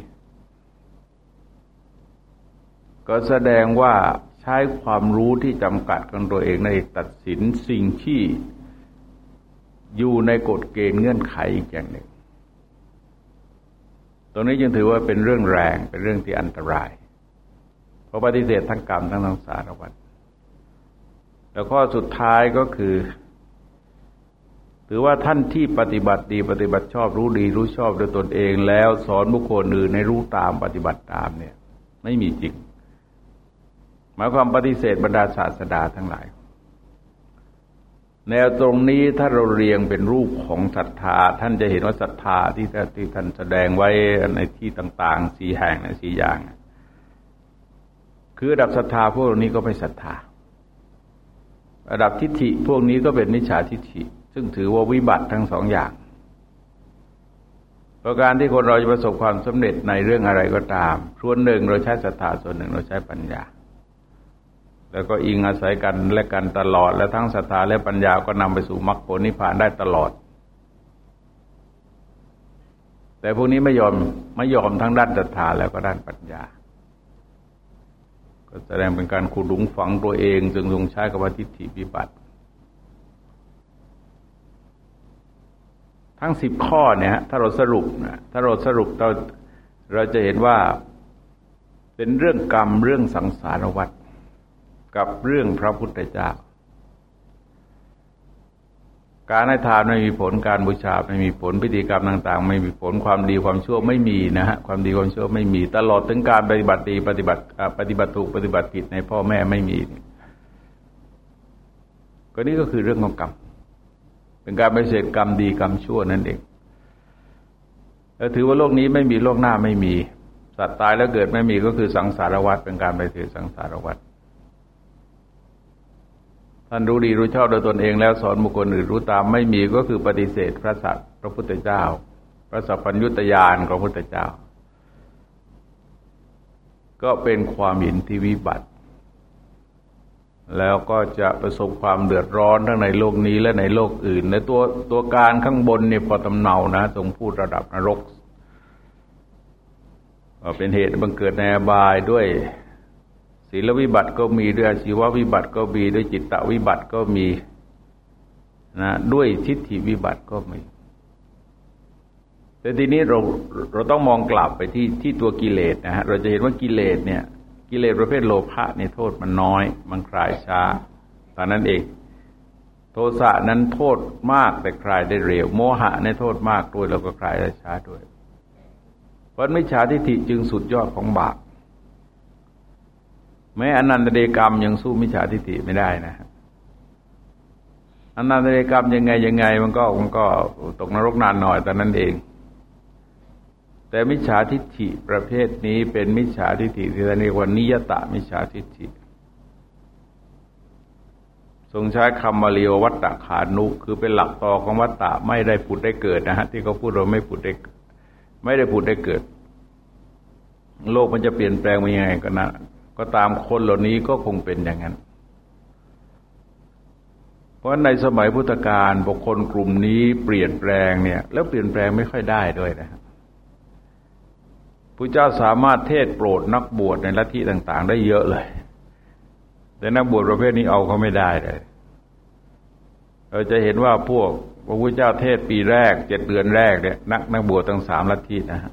ก็แสดงว่าใช้ความรู้ที่จำกัดของตัวเองในตัดสินสิ่งที่อยู่ในกฎเกณฑ์เงื่อนไขอีกอย่างหนึ่ง ตรงนี้จึงถือว่าเป็นเรื่องแรงเป็นเรื่องที่อันตราย เพราะปฏิเสธทั้งกรรมทั้งทั้งสารวัตรแล้วข้อสุดท้ายก็คือ ถือว่าท่านที่ปฏิบัติดีปฏิบัติชอบรู้ดี รู้ชอบด้วยตนเองแล้วสอนบุคคลอื่นในรู้ตามปฏิบัติตามเนี่ย ไม่มีจริง หมายความปฏิเสธบรรดาศาสดาทั้งหลาย แนวตรงนี้ถ้าเราเรียงเป็นรูปของศรัทธา ท่านจะเห็นว่าศรัทธาที่ที่ท่านแสดงไว้ในที่ต่างๆสีแห่งสีอย่าง คือระดับศรัทธาพวกนี้ก็ไม่ศรัทธา ระดับทิฏฐิพวกนี้ก็เป็นมิจฉาทิฏฐิ ซึ่งถือว่าวิบัติทั้งสองอย่างประการที่คนเราจะประสบความสำเร็จในเรื่องอะไรก็ตาม ส่วนหนึ่งเราใช้ศรัทธาส่วนหนึ่งเราใช้ปัญญา แล้วก็อิงอาศัยกันและกันตลอด และทั้งศรัทธาและปัญญาก็นำไปสู่มรรคผลนิพพานได้ตลอด แต่พวกนี้ไม่ยอมไม่ยอมทั้งด้านศรัทธาแล้วก็ด้านปัญญา ก็แสดงเป็นการขุดหลุมฝังตัวเอง จึงทรงใช้กับว่าทิฏฐิวิบัติ ทั้งสิบข้อเนี่ยถ้าเราสรุปนะถ้าเราสรุปเราเราจะเห็นว่าเป็นเรื่องกรรมเรื่องสังสารวัฏ กับเรื่องพระพุทธเจ้า การให้ทานไม่มีผลการบูชาไม่มีผลพิธีกรรมต่าง ๆ ไม่มีผลความดีความชั่วไม่มีนะฮะความดีความชั่วไม่มี ตลอดถึงการปฏิบัติดีปฏิบัติปฏิบัติถูกปฏิบัติผิดในพ่อแม่ไม่มี ก็นี่ก็คือเรื่องของกรรมเป็นการไปเสดกรรมดีกรรมชั่วนั่นเองแล้วถือว่าโลกนี้ไม่มีโลกหน้าไม่มี สัตว์ตายแล้วเกิดไม่มีก็คือสังสารวัฏเป็นการไปเสดสังสารวัฏ ท่านรู้ดีรู้ชอบโดยตนเองแล้วสอนบุคคลอื่นรู้ตามไม่มีก็คือปฏิเสธพระสัตว์พระพุทธเจ้า พระสัพพัญญุตยานของพระพุทธเจ้า ก็เป็นความเห็นที่วิบัติ แล้วก็จะประสบความเดือดร้อนทั้งในโลกนี้และในโลกอื่น ในตัวตัวการข้างบนเนี่ยพอตำเนานะทรงพูดระดับนรกเป็นเหตุบังเกิดในอบายด้วย ศีลวิบัติก็มีด้วยชีววิบัติก็มีด้วยจิตตวิบัติก็มีนะด้วยทิฏฐิวิบัติก็มี แต่ทีนี้เราเราต้องมองกลับไปที่ที่ตัวกิเลสนะฮะเราจะเห็นว่ากิเลสเนี่ย กิเลสประเภทโลภะเนี่ยโทษมันน้อย มันคลายช้าตอนนั้นเองโทสะนั้นโทษมากแต่คลายได้เร็ว โมหะในโทษมากด้วยแล้วก็คลายได้ช้าด้วย เพราะมิจฉาทิฏฐิจึงสุดยอดของบาป แม้อนันตเดกรรมยังสู้มิจฉาทิฏฐิไม่ได้นะอนันตเดกรรมยังไงยังไง มันก็มันก็ตกนรกนานหน่อยแต่นั้นเอง แต่มิจฉาทิฏฐิประเภทนี้เป็นมิจฉาทิฏฐิที่เรียกว่านิยตะมิจฉาทิฏฐิทรงใช้คำมาเลียววัตตะขานุคือเป็นหลักต่อของวัตตะไม่ได้ผุดได้เกิดนะฮะที่เขาพูดเราไม่ผุดได้ไม่ได้ผุดได้เกิด โลกมันจะเปลี่ยนแปลงไปยังไงก็นะ ก็ตามคนเหล่านี้ก็คงเป็นอย่างนั้น เพราะในสมัยพุทธกาลบุคคลกลุ่มนี้เปลี่ยนแปลงเนี่ย แล้วเปลี่ยนแปลงไม่ค่อยได้ด้วยนะครับพระเจ้าสามารถเทศโปรดนักบวชในลัทธิต่าง ๆ ได้เยอะเลย แต่นักบวชประเภทนี้เอาเขาไม่ได้เลยเราจะเห็นว่าพวกพระพุทธเจ้าเทศปีแรกเจ็ดเดือนแรกเนี่ยนักนักบวชทั้งสามลัทธินะฮะ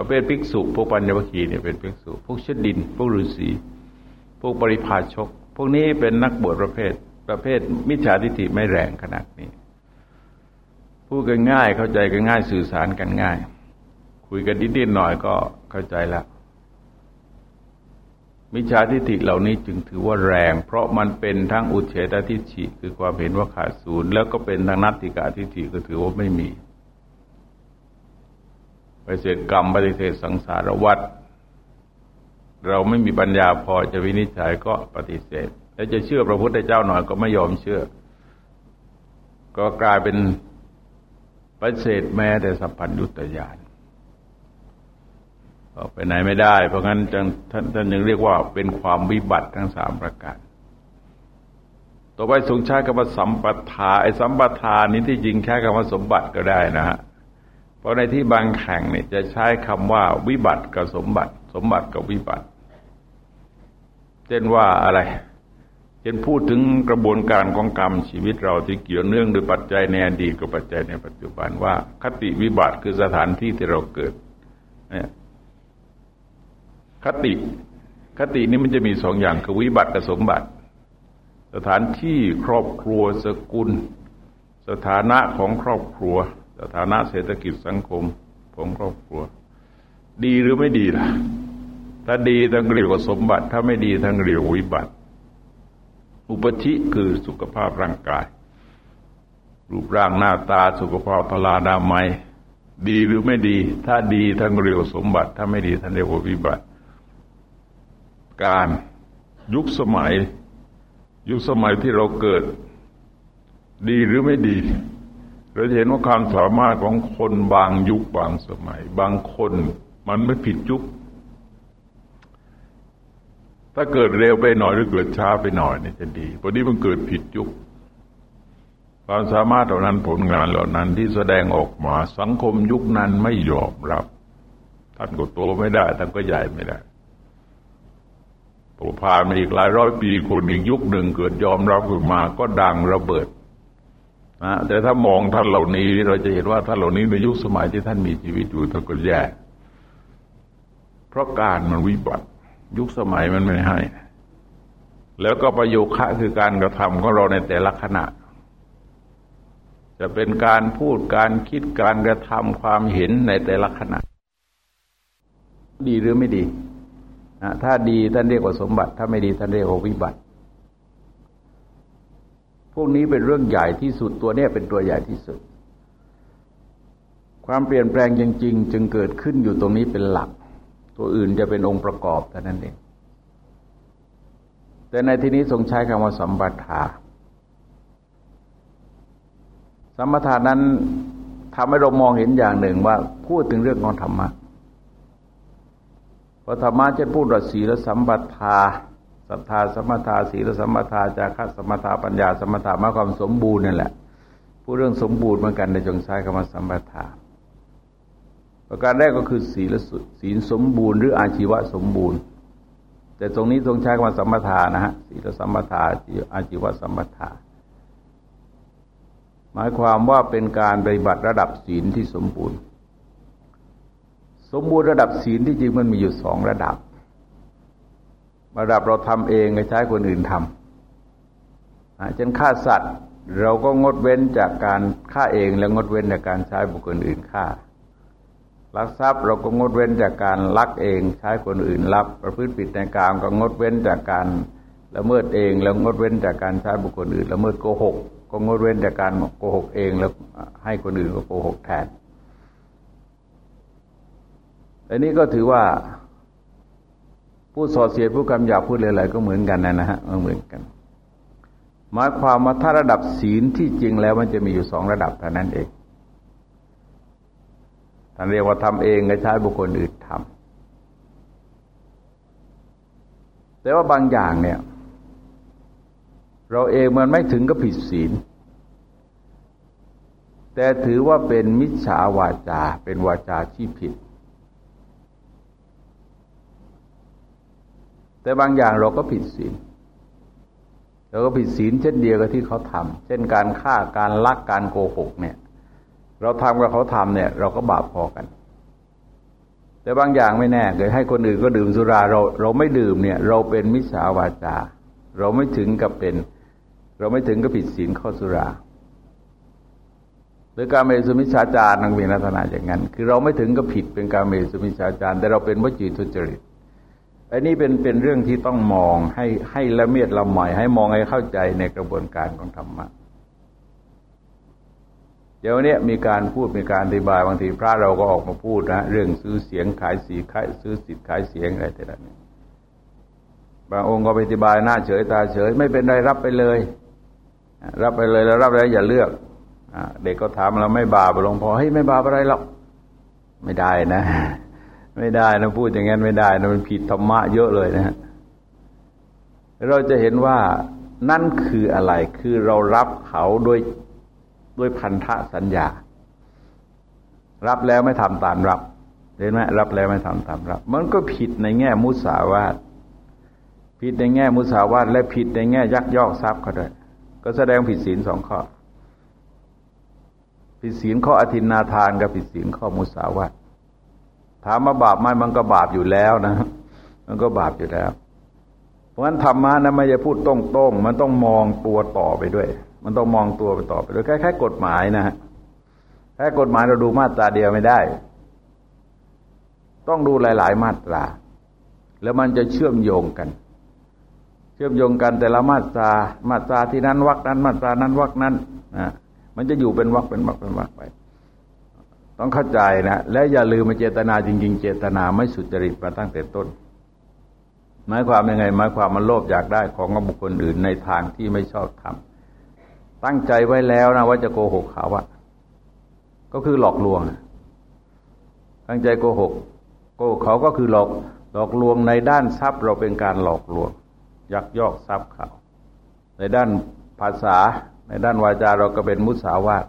ประเภทภิกษุพวกปัญญวคีเนี่ยเป็นภิกษุพวกชดิน พวกฤาษีพวกปริพาชก พวกนี้เป็นนักบวชประเภท ประเภทมิจฉาทิฏฐิไม่แรงขนาดนี้พูดกันง่ายเข้าใจกันง่ายสื่อสารกันง่าย คุยกันนิดๆหน่อยก็เข้าใจแล้วมิจฉาทิฏฐิเหล่านี้จึงถือว่าแรง เพราะมันเป็นทั้งอุเฉตทิฏฐิคือความเห็นว่าขาดศูนย์แล้วก็เป็นทั้งนัตติกาทิฏฐิก็ถือว่าไม่มี ปฏิเสธกรรมปฏิเสธสังสารวัฏเราไม่มีปัญญาพอจะวินิจฉัยก็ปฏิเสธแล้วจะเชื่อพระพุทธเจ้าหน่อยก็ไม่ยอมเชื่อ ก็กลายเป็นปฏิเสธแม้แต่สัพพัญญุตยานไปไหนไม่ได้ เพราะงั้นท่านท่านยังเรียกว่าเป็นความวิบัติทั้งสามประการ ต่อไปทรงช้คำว่าสัมปทาไอ้สัมปทานี้ที่จริงแค่คำว่าสมบัติก็ได้นะฮะ เพราะในที่บางแห่งเนี่ยจะใช้คำว่าวิบัติกับสมบัติ สมบัติกับวิบัติ เช่นว่าอะไรเช่นพูดถึงกระบวนการของกรรมชีวิตเราที่เกี่ยวเนื่องโดยปัจจัยในอดีตกับปัจจัยในปัจจุบันว่า คติวิบัติคือสถานที่ที่เราเกิดเนี่ยคติคตินี้มันจะมีสองอย่างคือวิบัติกับสมบัติ สถานที่ครอบครัวสกุล สถานะของครอบครัว สถานะเศรษฐกิจสังคมของครอบครัว ดีหรือไม่ดีล่ะ ถ้าดีทั้งเรียกว่าสมบัติ ถ้าไม่ดีทั้งเรียกวิบัติ อุปธิคือสุขภาพร่างกาย รูปร่างหน้าตาสุขภาพพลานามัย ดีหรือไม่ดี ถ้าดีทั้งเรียกว่าสมบัติ ถ้าไม่ดีทั้งเรียกว่าวิบัติ การยุคสมัย ยุคสมัยที่เราเกิด ดีหรือไม่ดี เราจะเห็นว่าความสามารถของคนบางยุคบางสมัย บางคนมันไม่ผิดยุค ถ้าเกิดเร็วไปหน่อยหรือเกิดช้าไปหน่อยเนี่ยจะดีพอดีมันเกิดผิดยุค ความสามารถเหล่านั้นผลงานเหล่านั้นที่แสดงออกมาสังคมยุคนั้นไม่ยอมรับ ท่านก็โตไม่ได้ท่านก็ใหญ่ไม่ได้พอผ่านมาอีกหลายร้อยปีคนอีกยุคหนึ่งเกิดยอมรับขึ้นมาก็ดังระเบิด นะแต่ถ้ามองท่านเหล่านี้ เราจะเห็นว่าท่านเหล่านี้ในยุคสมัยที่ท่านมีชีวิตอยู่ท่านก็แย่เพราะการมันวิบัติ ยุคสมัยมันไม่ให้ แล้วก็ประโยคะคือการกระทำของเราในแต่ละขณะ จะเป็นการพูดการคิดการกระทำความเห็นในแต่ละขณะ ดีหรือไม่ดีนะถ้าดีท่านเรียกว่าสมบัติ ถ้าไม่ดีท่านเรียกว่าวิบัติ วกนี้เป็นเรื่องใหญ่ที่สุดตัวนี้เป็นตัวใหญ่ที่สุด ความเปลี่ยนแปลงจริง ๆ จึงเกิดขึ้นอยู่ตรงนี้เป็นหลัก ตัวอื่นจะเป็นองค์ประกอบเท่นั้นเองแต่ในที่นี้ทรงใช้คำว่าสัมปทาสัมปทานั้นทำให้เรามองเห็นอย่างหนึ่งว่าพูดถึงเรื่องของธรรมะพระธรรมะจะพูดว่าศีลสัมปทา ศรัทธาสมถาศีลสัมปทาจาระสมถาปัญญาสมถามาความสมบูรณ์นั่นแหละพูดเรื่องสมบูรณ์เหมือนกันในจงใช้คำว่าสัมปทาประการแรกก็คือศีลศีลสมบูรณ์หรืออาชีวะสมบูรณ์ แต่ตรงนี้ทรงใช้คำว่าสัมปทานะฮะศีลสัมปทาอาชีวะสัมปทาหมายความว่าเป็นการปฏิบัติระดับศีลที่สมบูรณ์ สมบูรณ์ระดับศีลที่จริงมันมีอยู่สองระดับ ระดับเราทำเองใช้คนอื่นทำเช่นฆ่าสัตว์ เราก็งดเว้นจากการฆ่าเองแล้วงดเว้นจากการใช้บุคคลอื่นฆ่าลักทรัพย์เราก็งดเว้นจากการลักเองใช้คนอื่นลักประพฤติผิดในกามก็งดเว้นจากการละเมิดเองแล้วงดเว้นจากการใช้บุคคลอื่นละเมิดโกหก ก็งดเว้นจากการโกหกเองแล้วให้คนอื่นก็โกหกแทนอันนี้ก็ถือว่า ผู้สอดเสียผู้คำหยาพูดอะไรก็เหมือนกันนะนะฮะเหมือนกัน หมายความว่าถ้าระดับศีลที่จริงแล้วมันจะมีอยู่สองระดับเท่านั้นเองท่านเรียกว่าทำเองก็ใช้บุคคลอื่นทำแต่ว่าบางอย่างเนี่ย เราเองมันไม่ถึงกับผิดศีล แต่ถือว่าเป็นมิจฉาวาจาเป็นวาจาที่ผิด แต่บางอย่างเราก็ผิดศีลเราก็ผิดศีลเช่นเดียวกับที่เขาทำเช่นการฆ่าการลักการโกหกเนี่ย เราทำกับเขาทำเนี่ย เราก็บาปพอกัน แต่บางอย่างไม่แน่เกิดให้คนอื่นก็ดื่มสุราเราเราไม่ดื่มเนี่ย เราเป็นมิจฉาวาจา เราไม่ถึงกับเป็น เราไม่ถึงกับผิดศีลข้อสุราหรือการเมสุมิชาจารนังมีลักษณะอย่างนั้น คือเราไม่ถึงกับผิดเป็นการเมสุมิชาจารแต่เราเป็นวจีทุจริต อันนี้เป็นเป็นเรื่องที่ต้องมองให้ให้ละเมียดละไมให้มองให้เข้าใจในกระบวนการของธรรมะเดี๋ยวนี้มีการพูดมีการอธิบายบางทีพระเราก็ออกมาพูดนะเรื่องซื้อเสียงขายสีขายซื้อสิทธิ์ขายเสียงอะไรแต่ละนี้บางองค์ก็ไปอธิบายหน้าเฉยตาเฉย ไม่เป็นไรรับไปเลย รับไปเลยแล้วรับแล้วอย่าเลือกเด็กก็ถามเราไม่บาปหลวงพ่อเฮ้ยไม่บาปอะไรหรอกไม่ได้นะ ไม่ได้นะพูดอย่างนั้นไม่ได้นะมันผิดธรรมะเยอะเลยนะฮะเราจะเห็นว่านั่นคืออะไรคือเรารับเขาด้วยด้วยพันธะสัญญา รับแล้วไม่ทำตามรับเห็นไหมรับแล้วไม่ทำตามรับ มันก็ผิดในแง่มุสาวาทผิดในแง่มุสาวาทและผิดในแง่ยักยอกทรัพย์ก็ได้วยก็แสดงผิดศีลสองข้อผิดศีลข้ออธินาทานกับผิดศีลข้อมุสาวาท ถามมาบาปไหมมันก็บาปอยู่แล้วนะ มันก็บาปอยู่แล้ว เพราะฉะนั้นธรรมะนะไม่จะพูดตรงๆมันต้องมองตัวต่อไปด้วย มันต้องมองตัวไปต่อไปด้วยแค่ๆกฎหมายนะฮะแค่กฎหมายเราดูมาตราเดียวไม่ได้ ต้องดูหลาย ๆ มาตรา แล้วมันจะเชื่อมโยงกัน เชื่อมโยงกันแต่ละมาตรา มาตราที่นั้นวักนั้น มาตรานั้นวักนั้นนะมันจะอยู่เป็นวักเป็นวักเป็นวักไป ต้องเข้าใจนะและอย่าลืมมาเจตนาจริง ๆ เจตนาไม่สุจริตมาตั้งแต่ต้นหมายความยังไงหมายความมันโลภอยากได้ของบุคคลอื่นในทางที่ไม่ชอบทำตั้งใจไว้แล้วนะว่าจะโกหกเขาอะก็คือหลอกลวงตั้งใจโกหกโกหกเขาก็คือหลอกหลอกลวงในด้านทรัพย์เราเป็นการหลอกลวง ยักยอกทรัพย์เขาในด้านภาษา ในด้านวาจาเราก็เป็นมุสาวาท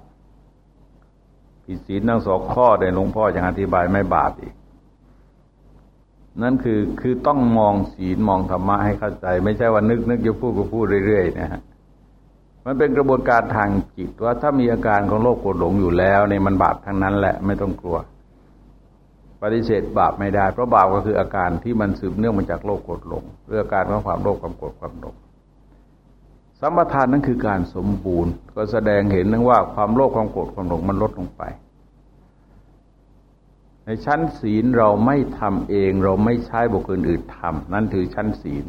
ผิดศีลทั้งสองข้อในหลวงพ่อยังอธิบายไม่บาปอีก นั่นคือคือต้องมองศีลมองธรรมะให้เข้าใจ ไม่ใช่ว่านึกนึกจะพูดก็พูดเรื่อยๆนะฮะมันเป็นกระบวนการทางจิตว่าถ้ามีอาการของโรคโกรธหลงอยู่แล้วเนี่ยมันบาปทั้งนั้นแหละไม่ต้องกลัว ปฏิเสธบาปไม่ได้ เพราะบาปก็คืออาการที่มันสืบเนื่องมาจากโรคโกรธหลงเรื่องการของความโลภความโกรธความหลง สัมปทานนั้นคือการสมบูรณ์ ก็แสดงเห็นนึงว่าความโลภความโกรธความหลงมันลดลงไป ในชั้นศีลเราไม่ทำเอง เราไม่ใช้บุคคลอื่นทำนั่นถือชั้นศีล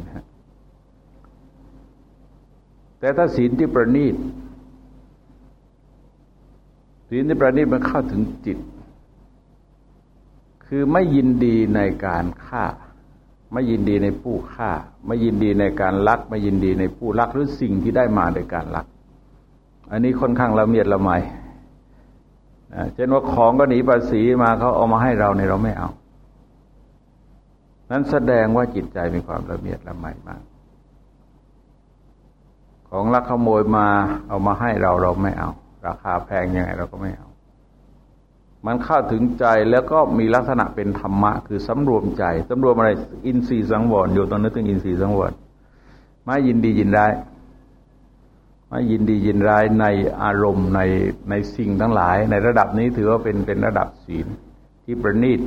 แต่ถ้าศีลที่ประณีตศีลที่ประณีตมันเข้าถึงจิต คือไม่ยินดีในการฆ่า ไม่ยินดีในผู้ฆ่า ไม่ยินดีในการลัก ไม่ยินดีในผู้ลักหรือสิ่งที่ได้มาโดยการลัก อันนี้ค่อนข้างละเมียดละไมเช่นว่าของก็หนีภาษีมาเขาเอามาให้เราในเราไม่เอา นั้นแสดงว่าจิตใจมีความละเมียดละไมมาก ของลักขโมยมาเอามาให้เราเราไม่เอา ราคาแพงยังไงเราก็ไม่เอา มันเข้าถึงใจแล้วก็มีลักษณะเป็นธรรมะ คือสำรวมใจสำรวมอะไร อินทรีย์สังวรอยู่ตอนนึกถึงอินทรีย์สังวรไม่ยินดียินร้ายไม่ยินดียินร้ายในอารมณ์ในในสิ่งทั้งหลาย ในระดับนี้ถือว่าเป็นเป็นระดับศีลที่ประณีต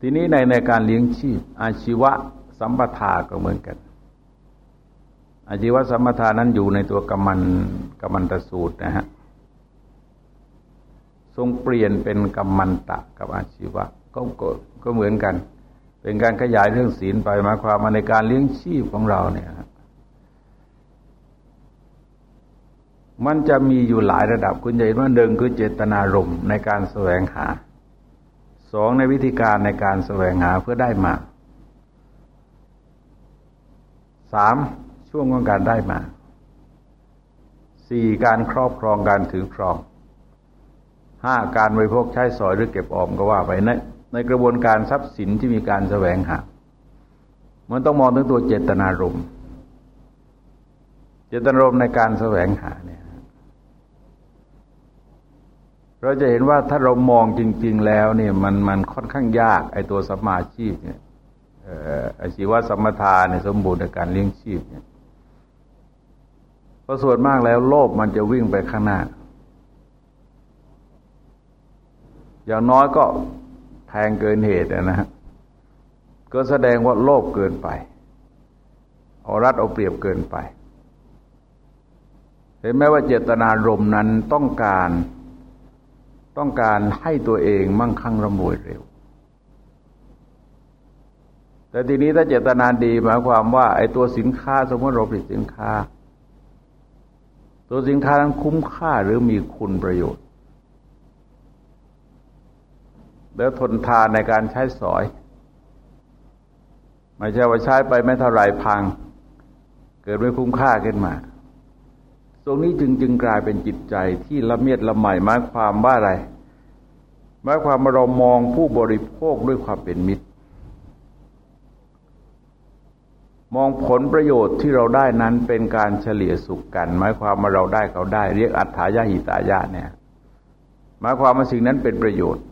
ทีนี้ในในการเลี้ยงชีพ อาชีวะสัมปทาก็เหมือนกัน อาชีวะสัมปทานั้นอยู่ในตัวกรรมันกรรมันตสูตรนะฮะ ทรงเปลี่ยนเป็นกรรมันตะกับอาชีวะก็ก็เหมือนกัน เป็นการขยายเรื่องศีลไปมาความมาในการเลี้ยงชีพของเราเนี่ยมันจะมีอยู่หลายระดับคุณใหญ่ว่าเดิมคือเจตนารมณ์ในการแสวงหาสองในวิธีการในการแสวงหาเพื่อได้มาสามช่วงของการได้มาสี่การครอบครองการถือครอง ห้าการบริโภคใช้สอยหรือเก็บออมก็ว่าไปในในกระบวนการทรัพย์สินที่มีการแสวงหา มันต้องมองถึงตัวเจตนารมณ์ เจตนารมณ์ในการแสวงหาเนี่ย เราจะเห็นว่าถ้าเรามองจริง ๆ แล้วเนี่ยมันมันค่อนข้างยาก ไอ้ตัวสมาชีพเนี่ยอาชีวะสมถานี่ยสมบูรณ์ในการเลี้ยงชีพเนี่ยเพราะส่วนมากแล้วโลภมันจะวิ่งไปข้างหน้า อย่างน้อยก็แพงเกินเหตุนะฮะก็แสดงว่าโลภเกินไปเอารัดเอาเปรียบเกินไปเห็นไหมว่าเจตนารมณ์นั้นต้องการต้องการให้ตัวเองมั่งคั่งร่ำรวยเร็ว แต่ทีนี้ถ้าเจตนาดีหมายความว่าไอ้ตัวสินค้าสมมติเราผลิตสินค้า ตัวสินค้านั้นคุ้มค่าหรือมีคุณประโยชน์ แล้วทนทานในการใช้สอย ไม่ใช่ว่าใช้ไปไม่เท่าไรพัง เกิดไม่คุ้มค่าขึ้นมา ตรงนี้จึงจึงกลายเป็นจิตใจที่ละเมียดละไมหมายความว่าอะไรหมายความว่าเรามองผู้บริโภคด้วยความเป็นมิตร มองผลประโยชน์ที่เราได้นั้นเป็นการเฉลี่ยสุขกัน หมายความว่าเราได้เขาได้ เรียกอัตถายาหิตายะเนี่ยหมายความว่าสิ่งนั้นเป็นประโยชน์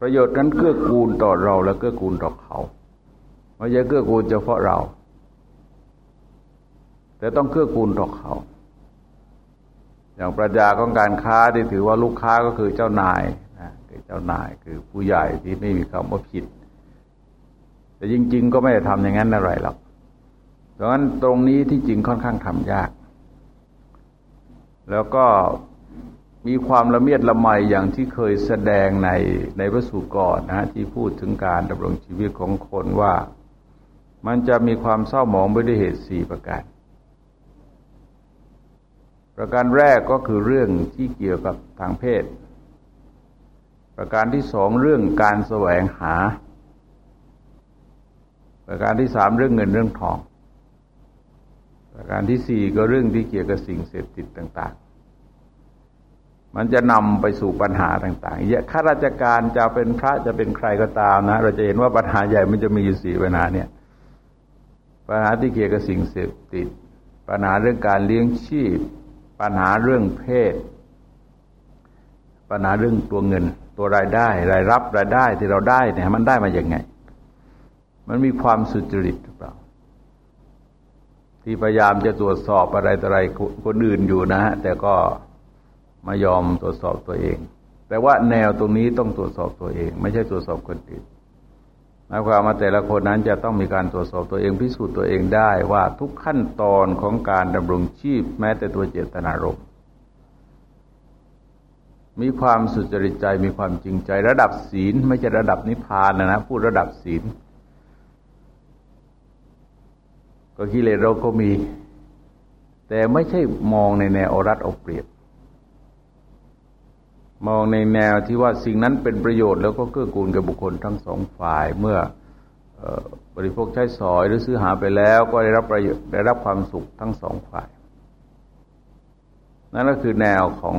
ประโยชน์นั้นเกื้อกูลต่อเราและเกื้อกูลต่อเขาไม่ใช่เกื้อกูลเฉพาะเรา แต่ต้องเกื้อกูลต่อเขา อย่างประชาของการค้าที่ถือว่าลูกค้าก็คือเจ้านายนะคือเจ้านายคือผู้ใหญ่ที่ไม่มีคำว่าผิด แต่จริง ๆ ก็ไม่ได้ทำอย่างนั้นอะไรหรอกดังนั้นตรงนี้ที่จริงค่อนข้างทำยาก แล้วก็ มีความละเมียดละไมอย่างที่เคยแสดงในในพระสูตรก่อนนะที่พูดถึงการดำรงชีวิตของคนว่ามันจะมีความเศร้าหมองไปด้วยเหตุสี่ประการ ประการแรกก็คือเรื่องที่เกี่ยวกับทางเพศ ประการที่สองเรื่องการแสวงหา ประการที่สามเรื่องเงินเรื่องทอง ประการที่สี่ก็เรื่องที่เกี่ยวกับสิ่งเสพติดต่าง ๆ มันจะนำไปสู่ปัญหาต่างๆเยอะข้าราชการจะเป็นพระจะเป็นใครก็ตามนะ เราจะเห็นว่าปัญหาใหญ่มันจะมีอยู่สี่ปัญหาเนี่ย ปัญหาที่เกี่ยวกับสิ่งเสพติด ปัญหาเรื่องการเลี้ยงชีพ ปัญหาเรื่องเพศ ปัญหาเรื่องตัวเงิน ตัวรายได้ รายรับรายได้ที่เราได้เนี่ยมันได้มาอย่างไง มันมีความสุจริตหรือเปล่าที่พยายามจะตรวจสอบอะไรต่ออะไรคนอื่นอยู่นะฮะแต่ก็ ม่ยอมตรวจสอบตัวเอง แต่ว่าแนวตรงนี้ต้องตรวจสอบตัวเอง ไม่ใช่ตรวจสอบคนอื่นหมายความว่าแต่ละคนนั้นจะต้องมีการตรวจสอบตัวเองพิสูจน์ตัวเองได้ว่าทุกขั้นตอนของการดำรงชีพแม้แต่ตัวเจตนารมณ์มีความสุจริตใจมีความจริงใจ ระดับศีล ไม่ใช่ระดับนิพพานนะนะพูดระดับศีล ก็กิเลสเราก็มี แต่ไม่ใช่มองในแนวอรัดเอาเปรียบ มองในแนวที่ว่าสิ่งนั้นเป็นประโยชน์แล้วก็เกื้อกูลกับบุคคลทั้งสองฝ่ายเมื่อบริโภคใช้สอยหรือซื้อหาไปแล้วก็ได้รับประโยชน์ได้รับความสุขทั้งสองฝ่าย นั่นก็คือแนวของ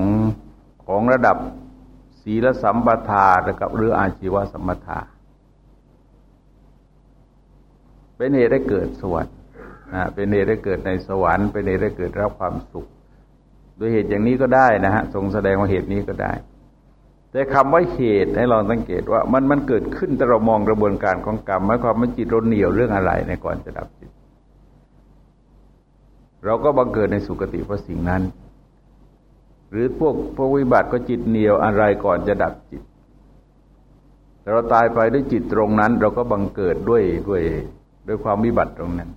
ของระดับศีลสัมปทากับหรืออาชีวสัมปทา เป็นเหตุได้เกิดสวรรค์นะเป็นเหตุได้เกิดในสวรรค์เป็นเหตุได้เกิดรับความสุข โดยเหตุอย่างนี้ก็ได้นะฮะทรงแสดงว่าเหตุนี้ก็ได้ แต่คำว่าเหตุให้ลองสังเกตว่ามันมันเกิดขึ้นแต่เรามองกระบวนการของกรรมหมายความว่าจิตเราเหนียวเรื่องอะไรในก่อนจะดับจิต เราก็บังเกิดในสุคติเพราะสิ่งนั้น หรือพวกพวกวิบัติก็จิตเหนียวอะไรก่อนจะดับจิตแต่เราตายไปด้วยจิตตรงนั้น เราก็บังเกิดด้วยด้วยด้วยความวิบัติตรงนั้น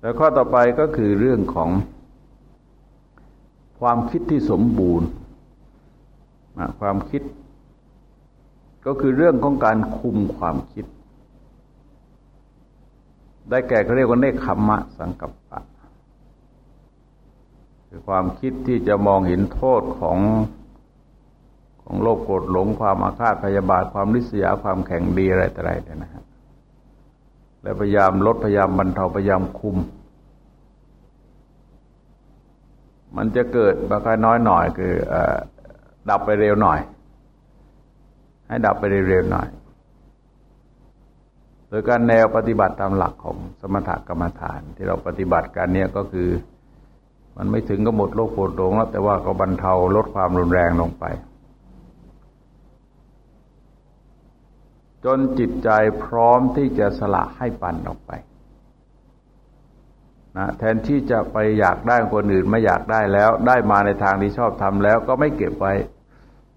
แล้วข้อต่อไปก็คือเรื่องของ ความคิดที่สมบูรณ์ ความคิด ก็คือเรื่องของการคุมความคิด ได้แก่เขาเรียกว่าเนคขมมะสังกัปปะ คือความคิดที่จะมองเห็นโทษของของโลกโกรธหลงความอาฆาตพยาบาทความริษยาความแข็งดีอะไรต่ออะไรเนี่ยนะฮะและพยายามลดพยายามบรรเทาพยายามคุม มันจะเกิดบางค่อยน้อยหน่อย คืออดับไปเร็วหน่อย ให้ดับไปเร็วๆหน่อยโดยการแนวปฏิบัติตามหลักของสมถกรรมฐาน ที่เราปฏิบัติกันเนี่ยก็คือ มันไม่ถึงก็หมดโลกโกรธหลงแล้วแต่ว่าก็บรรเทาลดความรุนแรงลงไป จนจิตใจพร้อมที่จะสละให้ปันออกไป นะแทนที่จะไปอยากได้คนอื่นไม่อยากได้แล้ว ได้มาในทางที่ชอบทำแล้วก็ไม่เก็บไว้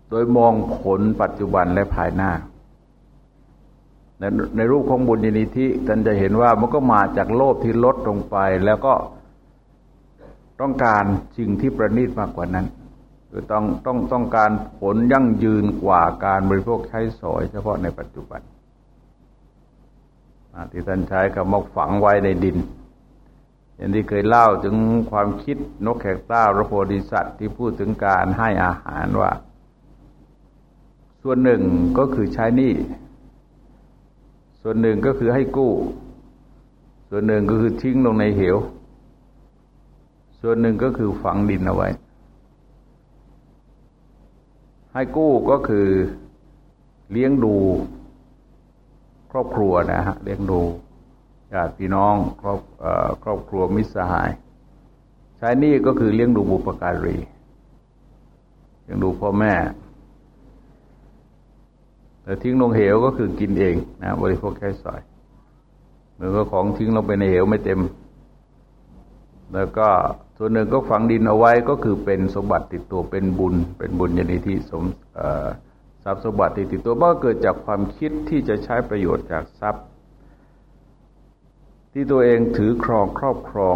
โดยมองผลปัจจุบันและภายหน้า ในในรูปของบุญญาณิธิท่านจะเห็นว่ามันก็มาจากโลภที่ลดลงไป แล้วก็ต้องการสิ่งที่ประณีตมากกว่านั้นคือต้องต้องต้องการผลยั่งยืนกว่าการบริโภคใช้สอยเฉพาะในปัจจุบันที่ท่านใช้คำว่าฝังไว้ในดิน อย่างที่เคยเล่าถึงความคิดนกแขกต้าระโพธิสัตว์ที่พูดถึงการให้อาหารว่า ส่วนหนึ่งก็คือใช้นี่ส่วนหนึ่งก็คือให้กู้ ส่วนหนึ่งก็คือทิ้งลงในเหว ส่วนหนึ่งก็คือฝังดินเอาไว้ ให้กู้ก็คือเลี้ยงดูครอบครัวนะฮะเลี้ยงดู ญาติพี่น้องครอบครอบครัวมิตรสหาย ใช้นี่ก็คือเลี้ยงดูบุปการีเลี้ยงดูพ่อแม่ แต่ทิ้งลงเหวก็คือกินเองนะบริโภคแค่สอยเหมือนกับของทิ้งลงไปในเหวไม่เต็ม แล้วก็ส่วนหนึ่งก็ฝังดินเอาไว้ก็คือเป็นสมบัติติดตัวเป็นบุญ เป็นบุญยนิธิสมทรัพย์สมบัติติดตัวก็เกิดจากความคิดที่จะใช้ประโยชน์จากทรัพย์ ที่ตัวเองถือครองครอบครอง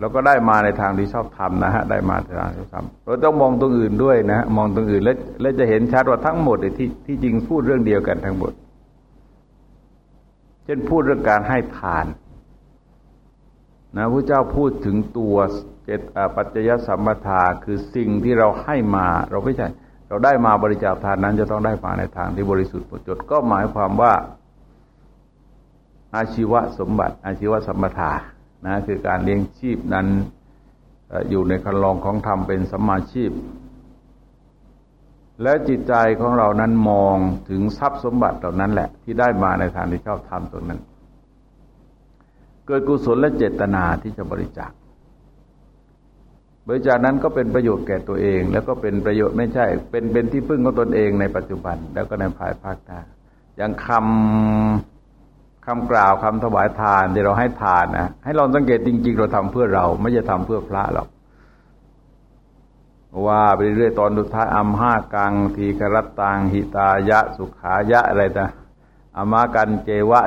แล้วก็ได้มาในทางที่ชอบทำนะฮะได้มาในทางที่ชอบทำเราต้องมองตรงอื่นด้วยนะมองตรงอื่นแล้วแล้วจะเห็นชัดว่าทั้งหมดที่ที่จริงพูดเรื่องเดียวกันทั้งหมด เช่นพูดเรื่องการให้ทานนะพระเจ้าพูดถึงตัวเจตปัจจยสัมปทาคือสิ่งที่เราให้มา เราไม่ใช่ เราได้มาบริจาคทานนั้นจะต้องได้มาในทางที่บริสุทธิ์หมดจดก็หมายความว่า อาชีวสมบัติ อาชีวสัมปทานะคือการเลี้ยงชีพนั้นอยู่ในคันลองของธรรมเป็นสัมมาชีพ และจิตใจของเรานั้นมองถึงทรัพย์สมบัติเหล่านั้นแหละ ที่ได้มาในทางที่ชอบทำตรงนั้น เกิดกุศลและเจตนาที่จะบริจาคบริจาคนั้นก็เป็นประโยชน์แก่ตัวเอง แล้วก็เป็นประโยชน์ไม่ใช่ เป็นเป็นที่พึ่งของตนเองในปัจจุบัน แล้วก็ในภายภาคหน้าอย่างคำ คำกล่าวคำถวายทานที่เราให้ทานนะให้ลองสังเกตจริง ๆ เราทำเพื่อเรา ไม่ใช่ทำเพื่อพระหรอกว่าไปเรื่อยตอนสุดท้ายอัมห้ากัง ทีครัตตังหิตายะ สุขายะอะไรนะอามากันเจวะ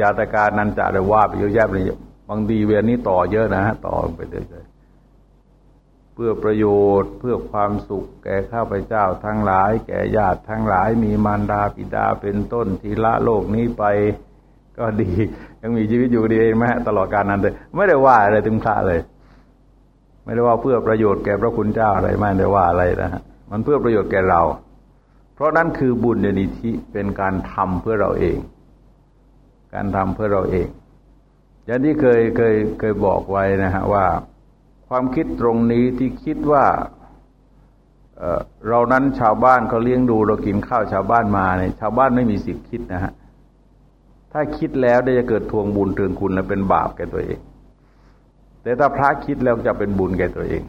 ยาตการนันจะเลยว่าไปเยอะแยะเลยบางดีเวียนนี้ต่อเยอะนะฮะต่อไปเรื่อยๆเพื่อประโยชน์เพื่อความสุข แก่ข้าพเจ้าทั้งหลาย แก่ญาติทั้งหลายมีมารดาปิดาเป็นต้นทีละโลกนี้ไป ก็ดี ยังมีชีวิตอยู่ดีเองไหมตลอดการนั้นเลย ไม่ได้ว่าอะไรถึงพระเลย ไม่ได้ว่าเพื่อประโยชน์แก่พระคุณเจ้าอะไรไม่ได้ว่าอะไรนะฮะมันเพื่อประโยชน์แก่เรา เพราะนั่นคือบุญเดนิธิเป็นการทำเพื่อเราเอง การทำเพื่อเราเอง อย่างที่เคยเคยเคยบอกไว้นะฮะว่า ความคิดตรงนี้ที่คิดว่าเรานั้นชาวบ้านเขาเลี้ยงดูเรากินข้าวชาวบ้านมาเนี่ยชาวบ้านไม่มีสิทธิ์คิดนะฮะ ถ้าคิดแล้วได้จะเกิดทวงบุญเตือนคุณและเป็นบาปแก่ตัวเอง แต่ถ้าพระคิดแล้วจะเป็นบุญแก่ตัวเอง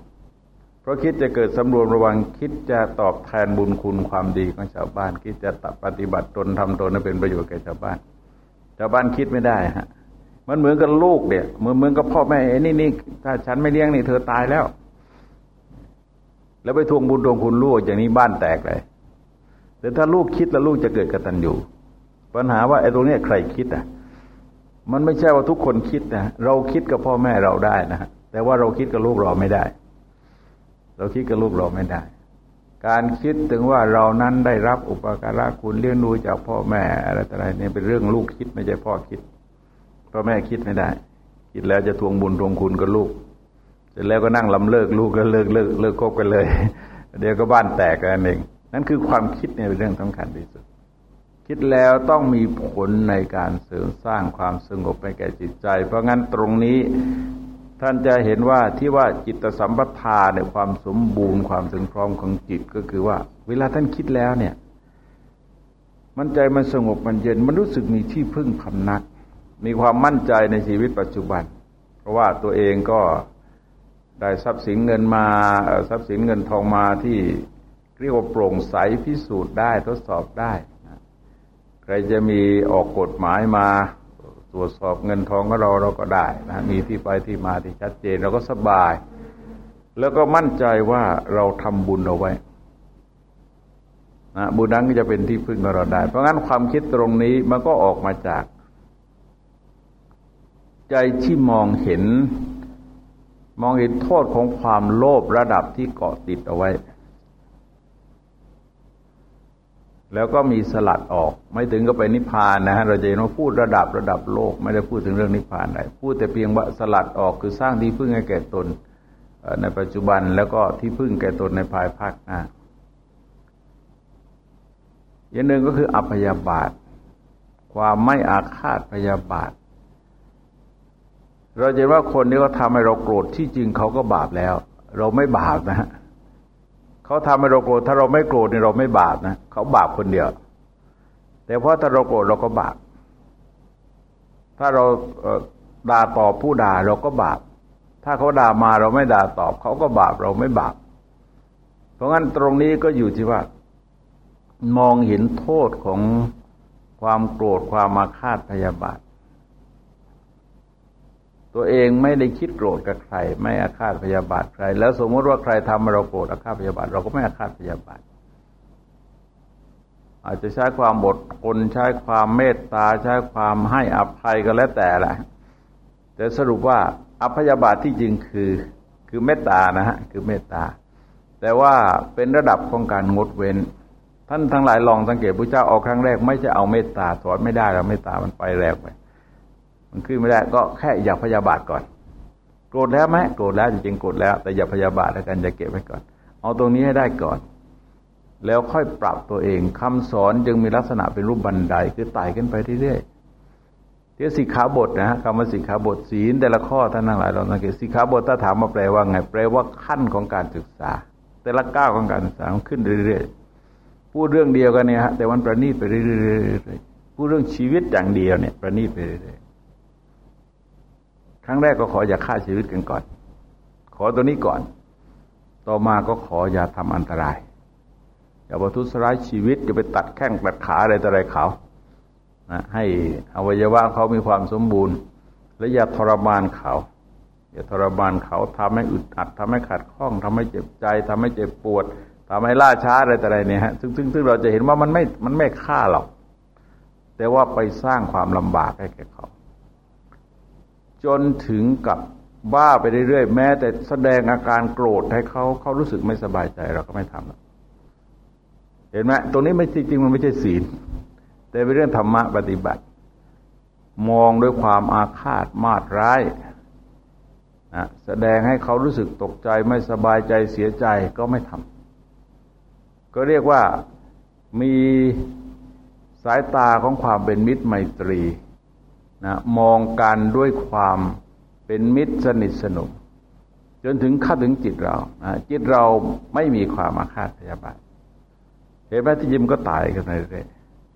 เพราะคิดจะเกิดสำรวมระวังคิดจะตอบแทนบุญคุณความดีของชาวบ้าน คิดจะปฏิบัติตนทำตนให้เป็นประโยชน์แก่ชาวบ้าน ชาวบ้านคิดไม่ได้ฮะ มันเหมือนกับลูกเนี่ยเหมือนเหมือนกับพ่อแม่ไอ้นี่นี่ถ้าฉันไม่เลี้ยงนี่เธอตายแล้ว แล้วไปทวงบุญทวงคุณลูกอย่างนี้บ้านแตกเลยแต่ถ้าลูกคิดแล้วลูกจะเกิดกตัญญู ปัญหาว่าไอ้ตรงนี้ใครคิดอะ มันไม่ใช่ว่าทุกคนคิดนะเราคิดกับพ่อแม่เราได้นะแต่ว่าเราคิดกับลูกเราไม่ได้ เราคิดกับลูกเราไม่ได้ การคิดถึงว่าเรานั้นได้รับอุปการะคุณเลี้ยงดูจากพ่อแม่อะไรต่ออะไรเนี่ยเป็นเรื่องลูกคิดไม่ใช่พ่อคิดพ่อแม่คิดไม่ได้ คิดแล้วจะทวงบุญทวงคุณกับลูกเสร็จแล้วก็นั่งลำเลิกลูกก็เลิกเลิกเลิกคบกันเลย เดี๋ยวก็บ้านแตกกันเองนั่นคือความคิดเนี่ยเป็นเรื่องสำคัญที่สุด คิดแล้วต้องมีผลในการเสริมสร้างความสงบให้แก่จิตใจ เพราะงั้นตรงนี้ท่านจะเห็นว่าที่ว่าจิตสัมปทาในความสมบูรณ์ความถึงพร้อมของจิตก็คือว่า เวลาท่านคิดแล้วเนี่ย มันใจมันสงบมันเย็น มันรู้สึกมีที่พึ่งพำนัก มีความมั่นใจในชีวิตปัจจุบัน เพราะว่าตัวเองก็ได้ทรัพย์สินเงินมาทรัพย์สินเงินทองมาที่เรียกว่าโปร่งใสพิสูจน์ได้ทดสอบได้ ใครจะมีออกกฎหมายมาตรวจสอบเงินทองของเราเราก็ได้นะมีที่ไปที่มาที่ชัดเจนเราก็สบาย แล้วก็มั่นใจว่าเราทำบุญเอาไว้นะบุญนั้นก็จะเป็นที่พึ่งของเราได้ เพราะงั้นความคิดตรงนี้มันก็ออกมาจาก ใจที่มองเห็น มองเห็นโทษของความโลภระดับที่เกาะติดเอาไว้ แล้วก็มีสลัดออก ไม่ถึงก็ไปนิพพานนะฮะเราจะเห็นว่าพูดระดับระดับโลก ไม่ได้พูดถึงเรื่องนิพพานใดพูดแต่เพียงว่าสลัดออกคือสร้างที่พึ่งให้แก่ตนในปัจจุบันแล้วก็ที่พึ่งแก่ตนในภายภาคหน้าอย่างหนึ่งก็คืออัพยาบาท ความไม่อาฆาตพยาบาท เราจะว่าคนนี้ก็ทำให้เราโกรธที่จริงเขาก็บาปแล้ว เราไม่บาปนะฮะ เขาทำให้เราโกรธถ้าเราไม่โกรธเนี่ยเราไม่บาปนะเขาบาปคนเดียว แต่เพราะถ้าเราโกรธเราก็บาปถ้าเราด่าตอบผู้ด่าเราก็บาป ถ้าเขาด่ามาเราไม่ด่าตอบ เขาก็บาปเราไม่บาป เพราะงั้นตรงนี้ก็อยู่ที่ว่า มองเห็นโทษของความโกรธความมาคาดพยาบาท ตัวเองไม่ได้คิดโกรธกับใคร ไม่อาฆาตพยาบาทใคร แล้วสมมติว่าใครทำเราโกรธอาฆาตพยาบาทเราก็ไม่อาฆาตพยาบาทอาจจะใช้ความบดกลใช้ความเมตตาใช้ความให้อภัยก็แล้วแต่แหละแต่สรุปว่าอภยาบาทที่จริงคือคือเมตตานะฮะคือเมตตา แต่ว่าเป็นระดับของการงดเว้น ท่านทั้งหลายลองสังเกตพระเจ้าออกครั้งแรก ไม่ใช่เอาเมตตาสอนไม่ได้เราเมตตามันไปแรงไป มันขึ้นไม่ได้ก็แค่อย่าพยาบาทก่อน โกรธแล้วไหมโกรธแล้วจริงๆโกรธแล้ว แต่อย่าพยาบาทแล้วกันจะเก็บไว้ก่อน เอาตรงนี้ให้ได้ก่อน แล้วค่อยปรับตัวเองคำสอนจึงมีลักษณะเป็นรูปบันไดคือไต่ขึ้นไปเรื่อยๆที่สิกขาบทนะฮะคำว่าสิกขาบทศีลแต่ละข้อท่านทั้งหลายเราสังเกตสิกขาบทถ้าถามมาแปลว่าไง แปลว่าขั้นของการศึกษา แต่ละก้าวของการศึกษาขึ้นเรื่อยๆพูดเรื่องเดียวกันเนี่ยฮะแต่วันประณีตไปเรื่อยๆพูดเรื่องชีวิตอย่างเดียวเนี่ย ประณีตไปเรื่อย ครั้งแรกก็ขออย่าฆ่าชีวิตกันก่อน ขอตัวนี้ก่อน ต่อมาก็ขออย่าทำอันตราย อย่าประทุษร้ายชีวิตจะไปตัดแข้งตัดขาอะไรต่ออะไรเขานะให้อวัยวะเขามีความสมบูรณ์ และอย่าทรมานเขา อย่าทรมานเขาทำให้อึดอัดทำให้ขัดข้องทำให้เจ็บใจทำให้เจ็บปวดทำให้ล่าช้าอะไรต่ออะไรเนี่ยฮะซึ่งซึ่งซึ่งเราจะเห็นว่ามันไม่มันไม่ฆ่าหรอกแต่ว่าไปสร้างความลำบากให้แก่เขา จนถึงกับบ้าไปเรื่อยๆแม้ แต่แสดงอาการโกรธให้เขาเขารู้สึกไม่สบายใจเราก็ไม่ทำเห็นไหมตรงนี้ไม่จริงมันไม่ใช่ศีล แต่เป็นเรื่องธรรมะปฏิบัติ มองด้วยความอาฆาตมาดร้ายนะแสดงให้เขารู้สึกตกใจไม่สบายใจเสียใจก็ไม่ทำก็เรียกว่ามีสายตาของความเป็นมิตรไมตรี นะมองกันด้วยความเป็นมิตรสนิทสนุกจนถึงเข้าถึงจิตเรานะจิตเราไม่มีความอาฆาตพยาบาทเห็นไหมที่ยิมก็ตายกันเรื่อย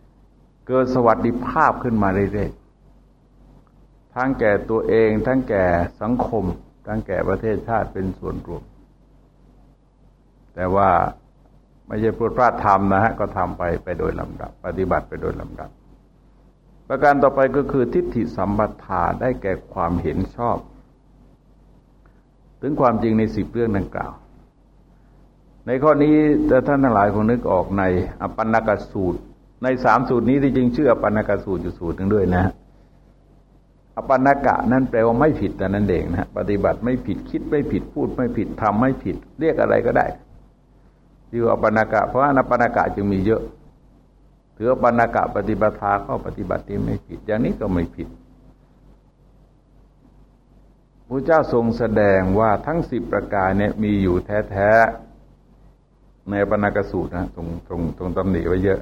ๆเกิดสวัสดิภาพขึ้นมาเรื่อยๆทั้งแก่ตัวเอง ทั้งแก่สังคม ทั้งแก่ประเทศชาติเป็นส่วนรวม แต่ว่าไม่ใช่พูดพลาดทำนะฮะก็ทำไปไปโดยลำดับ ปฏิบัติไปโดยลำดับ ประการต่อไปก็คือทิฏฐิสัมปทาได้แก่ความเห็นชอบ ถึงความจริงในสิบเรื่องดังกล่าว ในข้อนี้แต่ท่านทั้งหลายคงนึกออกในอปันนกสูตร ในสามสูตรนี้ที่จริงชื่ออปันนกสูตรอยู่สูตรหนึ่งด้วยนะ อปันนกะนั่นแปลว่าไม่ผิดแต่นั่นเองนะปฏิบัติไม่ผิดคิดไม่ผิดพูดไม่ผิดทำไม่ผิด เรียกอะไรก็ได้ที่ว่าอปันนกะเพราะอปันนกะจึงมีเยอะ ถืออปันนกะปฏิบัติข้อปฏิบัติไม่ผิด อย่างนี้ก็ไม่ผิดพระเจ้าทรงแสดงว่าทั้งสิบประการเนี่ยมีอยู่แท้ในปนากสูตรนะตรงตรงตรงตำหนิไว้เยอะ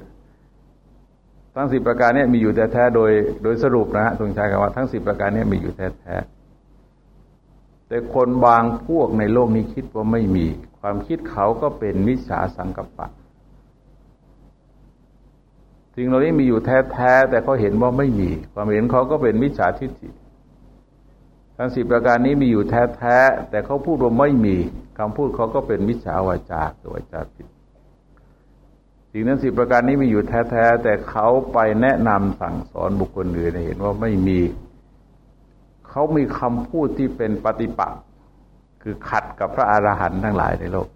ทั้งสิบประการนี้มีอยู่แท้ๆโดย โดยสรุปนะฮะตรงใช้คำว่าทั้งสิบประการนี้มีอยู่แท้ๆแต่คนบางพวกในโลกนี้คิดว่าไม่มี ความคิดเขาก็เป็นมิจฉาสังกัปปะ สิ่งเหล่านี้มีอยู่แท้ๆแต่เขาเห็นว่าไม่มี ความเห็นเขาก็เป็นมิจฉาทิฏฐิทั้งสิบประการนี้มีอยู่แท้ๆแต่เขาพูดว่าไม่มีคำพูดเขาก็เป็นมิจฉาวาจาตัววาจาผิดสิ่งนั้นสิบประการนี้มีอยู่แท้ๆแต่เขาไปแนะนำสั่งสอนบุคคลอื่นเห็นว่าไม่มี เขามีคำพูดที่เป็นปฏิปักษ์คือขัดกับพระอรหันต์ทั้งหลายในโลก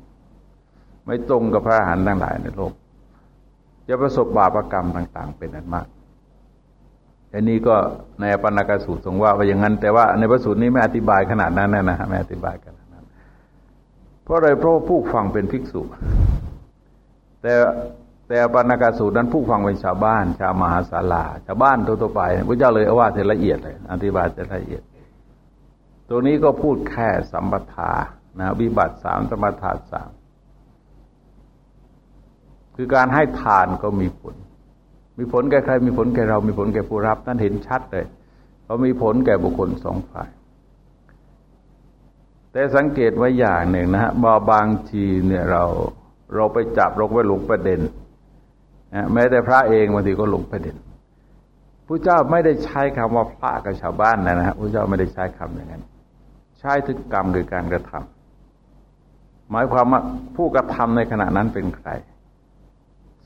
ไม่ตรงกับพระอรหันต์ทั้งหลายในโลก จะประสบบาปรกรรมต่าง ๆ เป็นอันมากอันนี้ก็ในปนากสูตรทรงว่าว่าอย่างนั้น แต่ว่าในพระสูตรนี้ไม่อธิบายขนาดนั้นนะฮะไม่อธิบายกันเพราะอะไรเพราะผู้ฟังเป็นภิกษุ แต่แต่ปานากาสูตรนั้นผู้ฟังเป็นชาวบ้าน ชาวมหาศาลา ชาวบ้านทั่วไปพระเจ้าเลยเอาว่าเทละเอียดเลย อธิบายเทละเอียดตัวนี้ก็พูดแค่สัมปทานะวิบัติสามสมถะสาม คือการให้ทานก็มีผล มีผลแก่ใคร มีผลแก่เรา มีผลแก่ผู้รับท่นเห็นชัดเลยเขามีผลแก่บุคคลสองฝ่าย แต่สังเกตไว้อย่างหนึ่งนะฮะบางทีเนี่ยเราเราไปจับเราไปหลงประเด็นนะแม้แต่พระเองบางทีก็หลงประเด็นพระเจ้าไม่ได้ใช้คำว่าพระกับชาวบ้านนะนะฮะพระเจ้าไม่ได้ใช้คำอย่างนั้น ใช้ถึงกรรมคือการกระทำหมายความว่าผู้กระทำในขณะนั้นเป็นใคร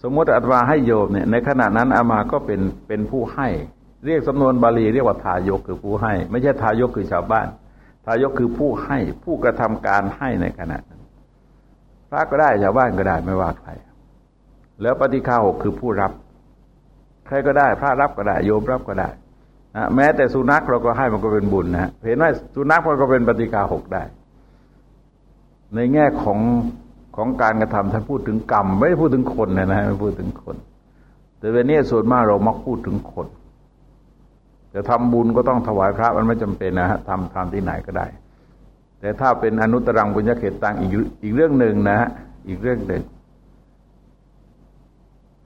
สมมติอาตมาให้โยมเนี่ยในขณะนั้นอามาก็เป็นเป็นผู้ให้ เรียกสำนวนบาลีเรียกว่าทายกคือผู้ให้ ไม่ใช่ทายกคือชาวบ้าน ทายกคือผู้ให้ ผู้กระทำการให้ในขณะนั้นพระก็ได้ชาวบ้านก็ได้ไม่ว่าใคร แล้วปฏิฆาหกคือผู้รับ ใครก็ได้ พระรับก็ได้โยมรับก็ได้นะแม้แต่สุนัขเราก็ให้มันก็เป็นบุญนะเห็นไหมสุนัขมันก็เป็นปฏิกาหกได้ ในแง่ของ ของการกระทำท่านพูดถึงกรรม ไม่ได้พูดถึงคนนะนะไม่พูดถึงคน แต่เวลานี้ส่วนมากเรามักพูดถึงคนจะทำบุญก็ต้องถวายพระมันไม่จำเป็นนะฮะทำทำที่ไหนก็ได้ แต่ถ้าเป็นอนุตรังบุญญาเขตตังอีกอีกเรื่องหนึ่งนะฮะอีกเรื่องหนึ่ง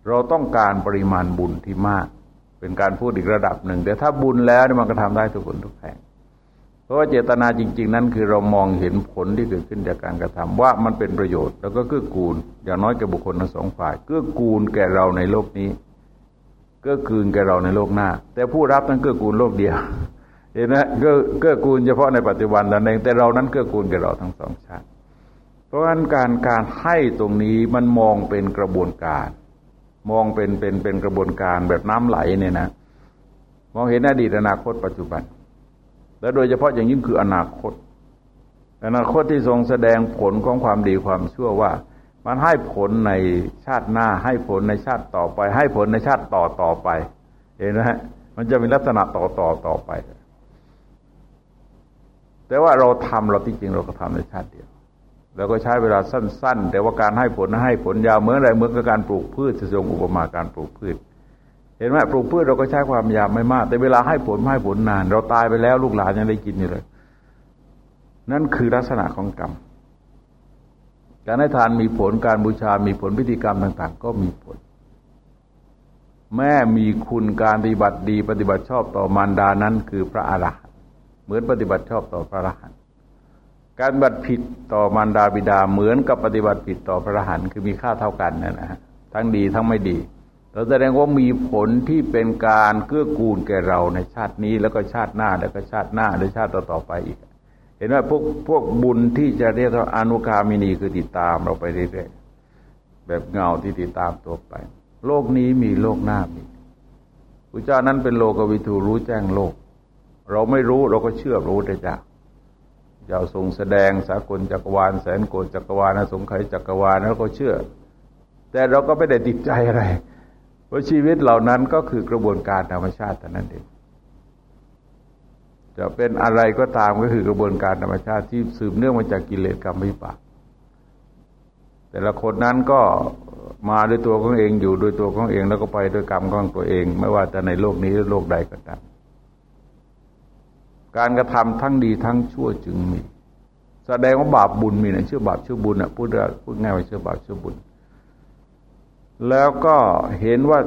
เราต้องการปริมาณบุญที่มาก เป็นการพูดอีกระดับหนึ่ง แต่ถ้าบุญแล้วมันก็ทำได้ทุกคนทุกแห่ง เพราะว่าเจตนาจริง ๆ นั้นคือเรามองเห็นผลที่เกิดขึ้นจากการกระทำว่ามันเป็นประโยชน์ แล้วก็เกื้อกูล อย่างน้อยแก่บุคคลทั้งสองฝ่ายเกื้อกูลแก่เราในโลกนี้เกื้อกูลแก่เราในโลกหน้า แต่ผู้รับนั้นเกื้อกูลโลกเดียวเห็นไหมเกื้อกูลเฉพาะในปัจจุบันแต่เองแต่เรานั้นเกื้อกูลแก่เราทั้งสองชาติเพราะฉะนั้นการการให้ตรงนี้มันมองเป็นกระบวนการ มองเป็นเป็นเป็นกระบวนการแบบน้ำไหลเนี่ยนะ มองเห็นอดีตอนาคตปัจจุบัน และโดยเฉพาะอย่างยิ่งคืออนาคต อนาคตที่ทรงแสดงผลของความดีความชั่วว่า มันให้ผลในชาติหน้า ให้ผลในชาติต่อไป ให้ผลในชาติต่อต่อไปเห็นไหมฮะมันจะมีลักษณะต่อต่อต่อไป แต่ว่าเราทำเราที่จริงเราก็ทำในชาติเดียวแล้วก็ใช้เวลาสั้น ๆ แต่ว่าการให้ผลให้ผลยาวเหมือนอะไรเหมือนกับการปลูกพืชจะทรงอุปมาการปลูกพืช เห็นไหมปลูกพืชเราก็ใช้ความยาวไม่มาก แต่เวลาให้ผลให้ผลนาน เราตายไปแล้วลูกหลานยังได้กินอยู่เลย นั่นคือลักษณะของกรรม การให้ทานมีผลการบูชา มีผลพิธีกรรมต่าง ๆ ก็มีผล แม่มีคุณการปฏิบัติดีปฏิบัติชอบต่อมารดานั้น คือพระอรหันต์เหมือนปฏิบัติชอบต่อพระอรหันต์การบัติผิดต่อมารดาบิดาเหมือนกับปฏิบัติผิดต่อพระอรหันต์คือมีค่าเท่ากันนะฮะทั้งดีทั้งไม่ดี เราแสดงว่ามีผลที่เป็นการเกื้อกูลแก่เราในชาตินี้แล้วก็ชาติหน้าแล้วก็ชาติหน้าและชาติต่อๆไปอีก เห็นว่าพวกพวกบุญที่จะเรียกว่าอนุคามินีคือติดตามเราไปเรื่อยๆแบบเงาที่ติดตามตัวไป โลกนี้มีโลกหน้ามีพระเจ้านั้นเป็นโลกวิทูรู้แจ้งโลก เราไม่รู้เราก็เชื่อรู้ได้จ้าเจ้าทรงแสดงสากลจักรวาลแสนโกดจักรวาลสงไขจักรวาลแล้วก็เชื่อ แต่เราก็ไม่ได้ติดใจอะไร เพราะชีวิตเหล่านั้นก็คือกระบวนการธรรมชาติเท่านั้นเองจะเป็นอะไรก็ตามก็คือกระบวนการธรรมชาติที่สืบเนื่องมาจากกิเลสกรรมวิบากแต่ละคนนั้นก็มาด้วยตัวของเองอยู่ด้วยตัวของเองแล้วก็ไปด้วยกรรมของตัวเอง ไม่ว่าจะในโลกนี้หรือโลกใดก็ตามการกระทำทั้งดีทั้งชั่วจึงมี แสดงว่าบาปบุญมีนะเชื่อบาปเชื่อบุญอะพูดพูดง่ายว่าเชื่อบาปเชื่อบุญ แล้วก็เห็นว่า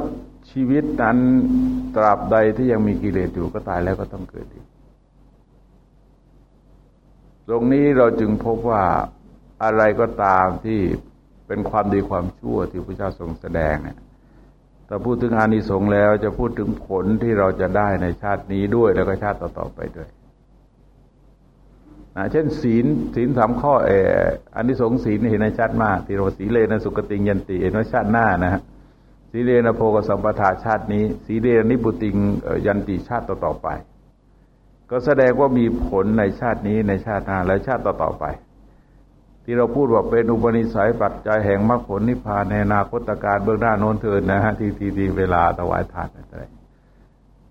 ชีวิตนั้นตราบใดที่ยังมีกิเลสอยู่ก็ตายแล้วก็ต้องเกิดอีก ตรงนี้เราจึงพบว่าอะไรก็ตามที่เป็นความดีความชั่วที่พระเจ้าทรงแสดงเนี่ยถ้าพูดถึงอานิสงส์แล้วจะพูดถึงผลที่เราจะได้ในชาตินี้ด้วยแล้วก็ชาติต่อๆไปด้วย นะเช่นศีลศีลสามข้อเอออันนี้สงศีลเห็นในชาติมากที่เราสีเลนะสุกติยันติเห็นว่าชาติหน้านะฮะสีเลนะโพกสัมปทาชาตินี้ สีเลนิบุติงยันติชาติต่อๆไป ก็แสดงว่ามีผลในชาตินี้ในชาติหน้าและชาติต่อๆไป ที่เราพูดว่าเป็นอุปนิสัยปัจจัยแห่งมรรคผลนิพพานในอนาคตการเบื้องหน้าโน้นเทินนะฮะที่ทีทีเวลาถวายทานอะไร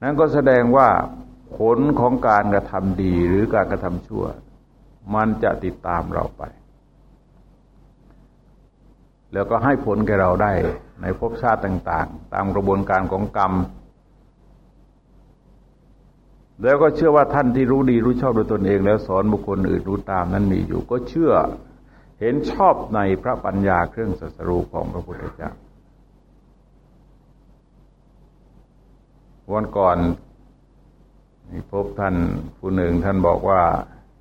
นั้นก็แสดงว่าผลของการกระทำดีหรือการกระทำชั่ว มันจะติดตามเราไป แล้วก็ให้ผลแก่เราได้ในภพชาติต่าง ๆ ตามกระบวนการของกรรม แล้วก็เชื่อว่าท่านที่รู้ดีรู้ชอบโดยตนเองแล้วสอนบุคคลอื่นรู้ตามนั้นมีอยู่ ก็เชื่อเห็นชอบในพระปัญญาเครื่องศัสรูของพระพุทธเจ้าวันก่อนพบท่านผู้หนึ่งท่านบอกว่า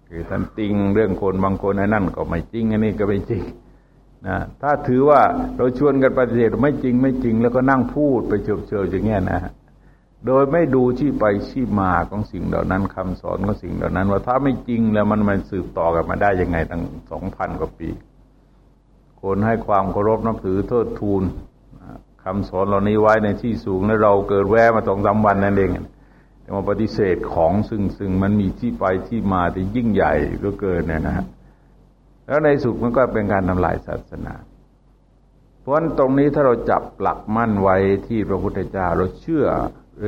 คือท่านติงเรื่องคนบางคนไอ้นั่นก็ไม่จริง อันนี้ก็ไม่จริงนะถ้าถือว่าเราชวนกันปฏิเสธไม่จริงไม่จริง แล้วก็นั่งพูดไปเฉยๆอย่างเงี้ยนะโดยไม่ดูที่ไปที่มาของสิ่งเหล่านั้นคำสอนของสิ่งเหล่านั้น ว่าถ้าไม่จริงแล้วมันมันสืบต่อกันมาได้ยังไงตั้งสองพันกว่าปี คนให้ความเคารพนับถือเทิดทูนคำสอนเหล่านี้ไว้ในที่สูงแล้วเราเกิดแวะมาสองสาวันนั่นเอง แต่มาปฏิเสธของซึ่งซึ่งมันมีที่ไปที่มาที่ยิ่งใหญ่ก็เกินเนี่ยนะฮะแล้วในสุดมันก็เป็นการทำลายศาสนา เพราะฉะนั้นตรงนี้ถ้าเราจับหลักมั่นไว้ที่พระพุทธเจ้าเราเชื่อ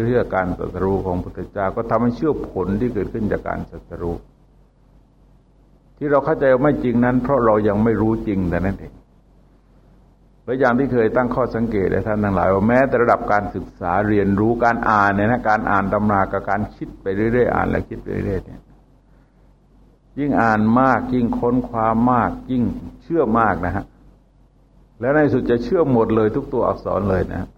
เรื่องการสัตรูของพระพุทธเจ้าก็ทำให้เชื่อผลที่เกิดขึ้นจากการสัตรู ที่เราเข้าใจไม่จริงนั้น เพราะเรายังไม่รู้จริงแต่นั่นเอง และอย่างที่เคยตั้งข้อสังเกตท่านทั้งหลายว่าแม้แต่ระดับการศึกษาเรียนรู้การอ่านเนี่ยนะการอ่านตำรากับการคิดไปเรื่อยๆอ่านและคิดไปเรื่อยๆเนี่ยยิ่งอ่านมากยิ่งค้นความมาก ยิ่งเชื่อมากนะฮะแล้วในสุดจะเชื่อหมดเลยทุกตัวอักษรเลยนะ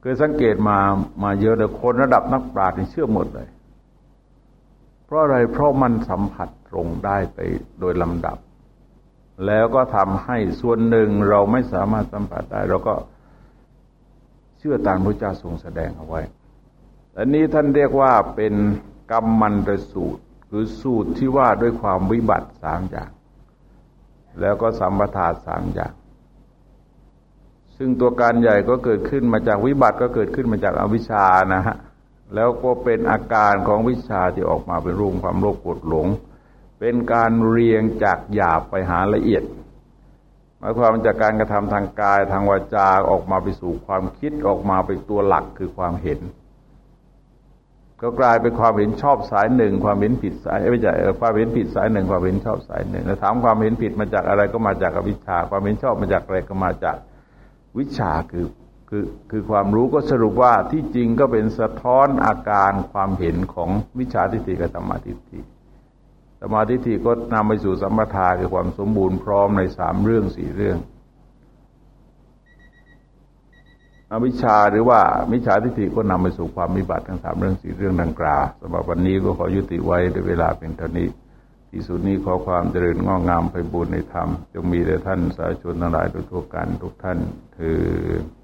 เคยสังเกตมามาเยอะแต่คนระดับนักปราชญ์เชื่อหมดเลย เพราะอะไรเพราะมันสัมผัสตรงได้ไปโดยลำดับ แล้วก็ทำให้ส่วนหนึ่งเราไม่สามารถสัมผัสได้ เราก็เชื่อตามพระเจ้าทรงแสดงเอาไว้อันนี้ท่านเรียกว่าเป็นกรรมมันตสูตร คือสูตรที่ว่าด้วยความวิบัติสามอย่าง แล้วก็สัมปทาสามอย่าง ซึ่งตัวการใหญ่ก็เกิดขึ้นมาจากวิบัติก็เกิดขึ้นมาจากอวิชชานะฮะแล้วก็เป็นอาการของวิชาที่ออกมาเป็นรูปความโลภโกรธหลง เป็นการเรียงจากหยาบไปหาละเอียดหมายความจากการกระทำทางกายทางวาจาออกมาไปสู่ความคิดออกมาเป็นตัวหลักคือความเห็น ก็กลายเป็นความเห็นชอบสายหนึ่ง ความเห็นผิดสายไม่ใช่ความเห็นผิดสายหนึ่ง ความเห็นชอบสายหนึ่งแล้วถามความเห็นผิดมาจากอะไรก็มาจากอวิชชา ความเห็นชอบมาจากอะไรก็มาจากวิชาคือคือคือความรู้ก็สรุปว่าที่จริงก็เป็นสะท้อนอาการความเห็นของวิชาทิฏฐิกับธรรมทิฏฐิ สมาธิฏฐิก็นำไปสู่สัมปทาคือความสมบูรณ์พร้อมในสามเรื่องสี่เรื่อง อวิชชาหรือว่ามิจฉาทิฏฐิก็นำไปสู่ความมิบัติทั้งสามเรื่องสี่เรื่องดังกล่าวสำหรับวันนี้ก็ขอยุติไว้ด้วยเวลาเป็นเท่านี้ที่สุดนี้ขอความเจริญงอกงามไปบุญในธรรมจงมีแด่ท่านสาธุชนทั้งหลายทุกๆกันทุกท่านถิด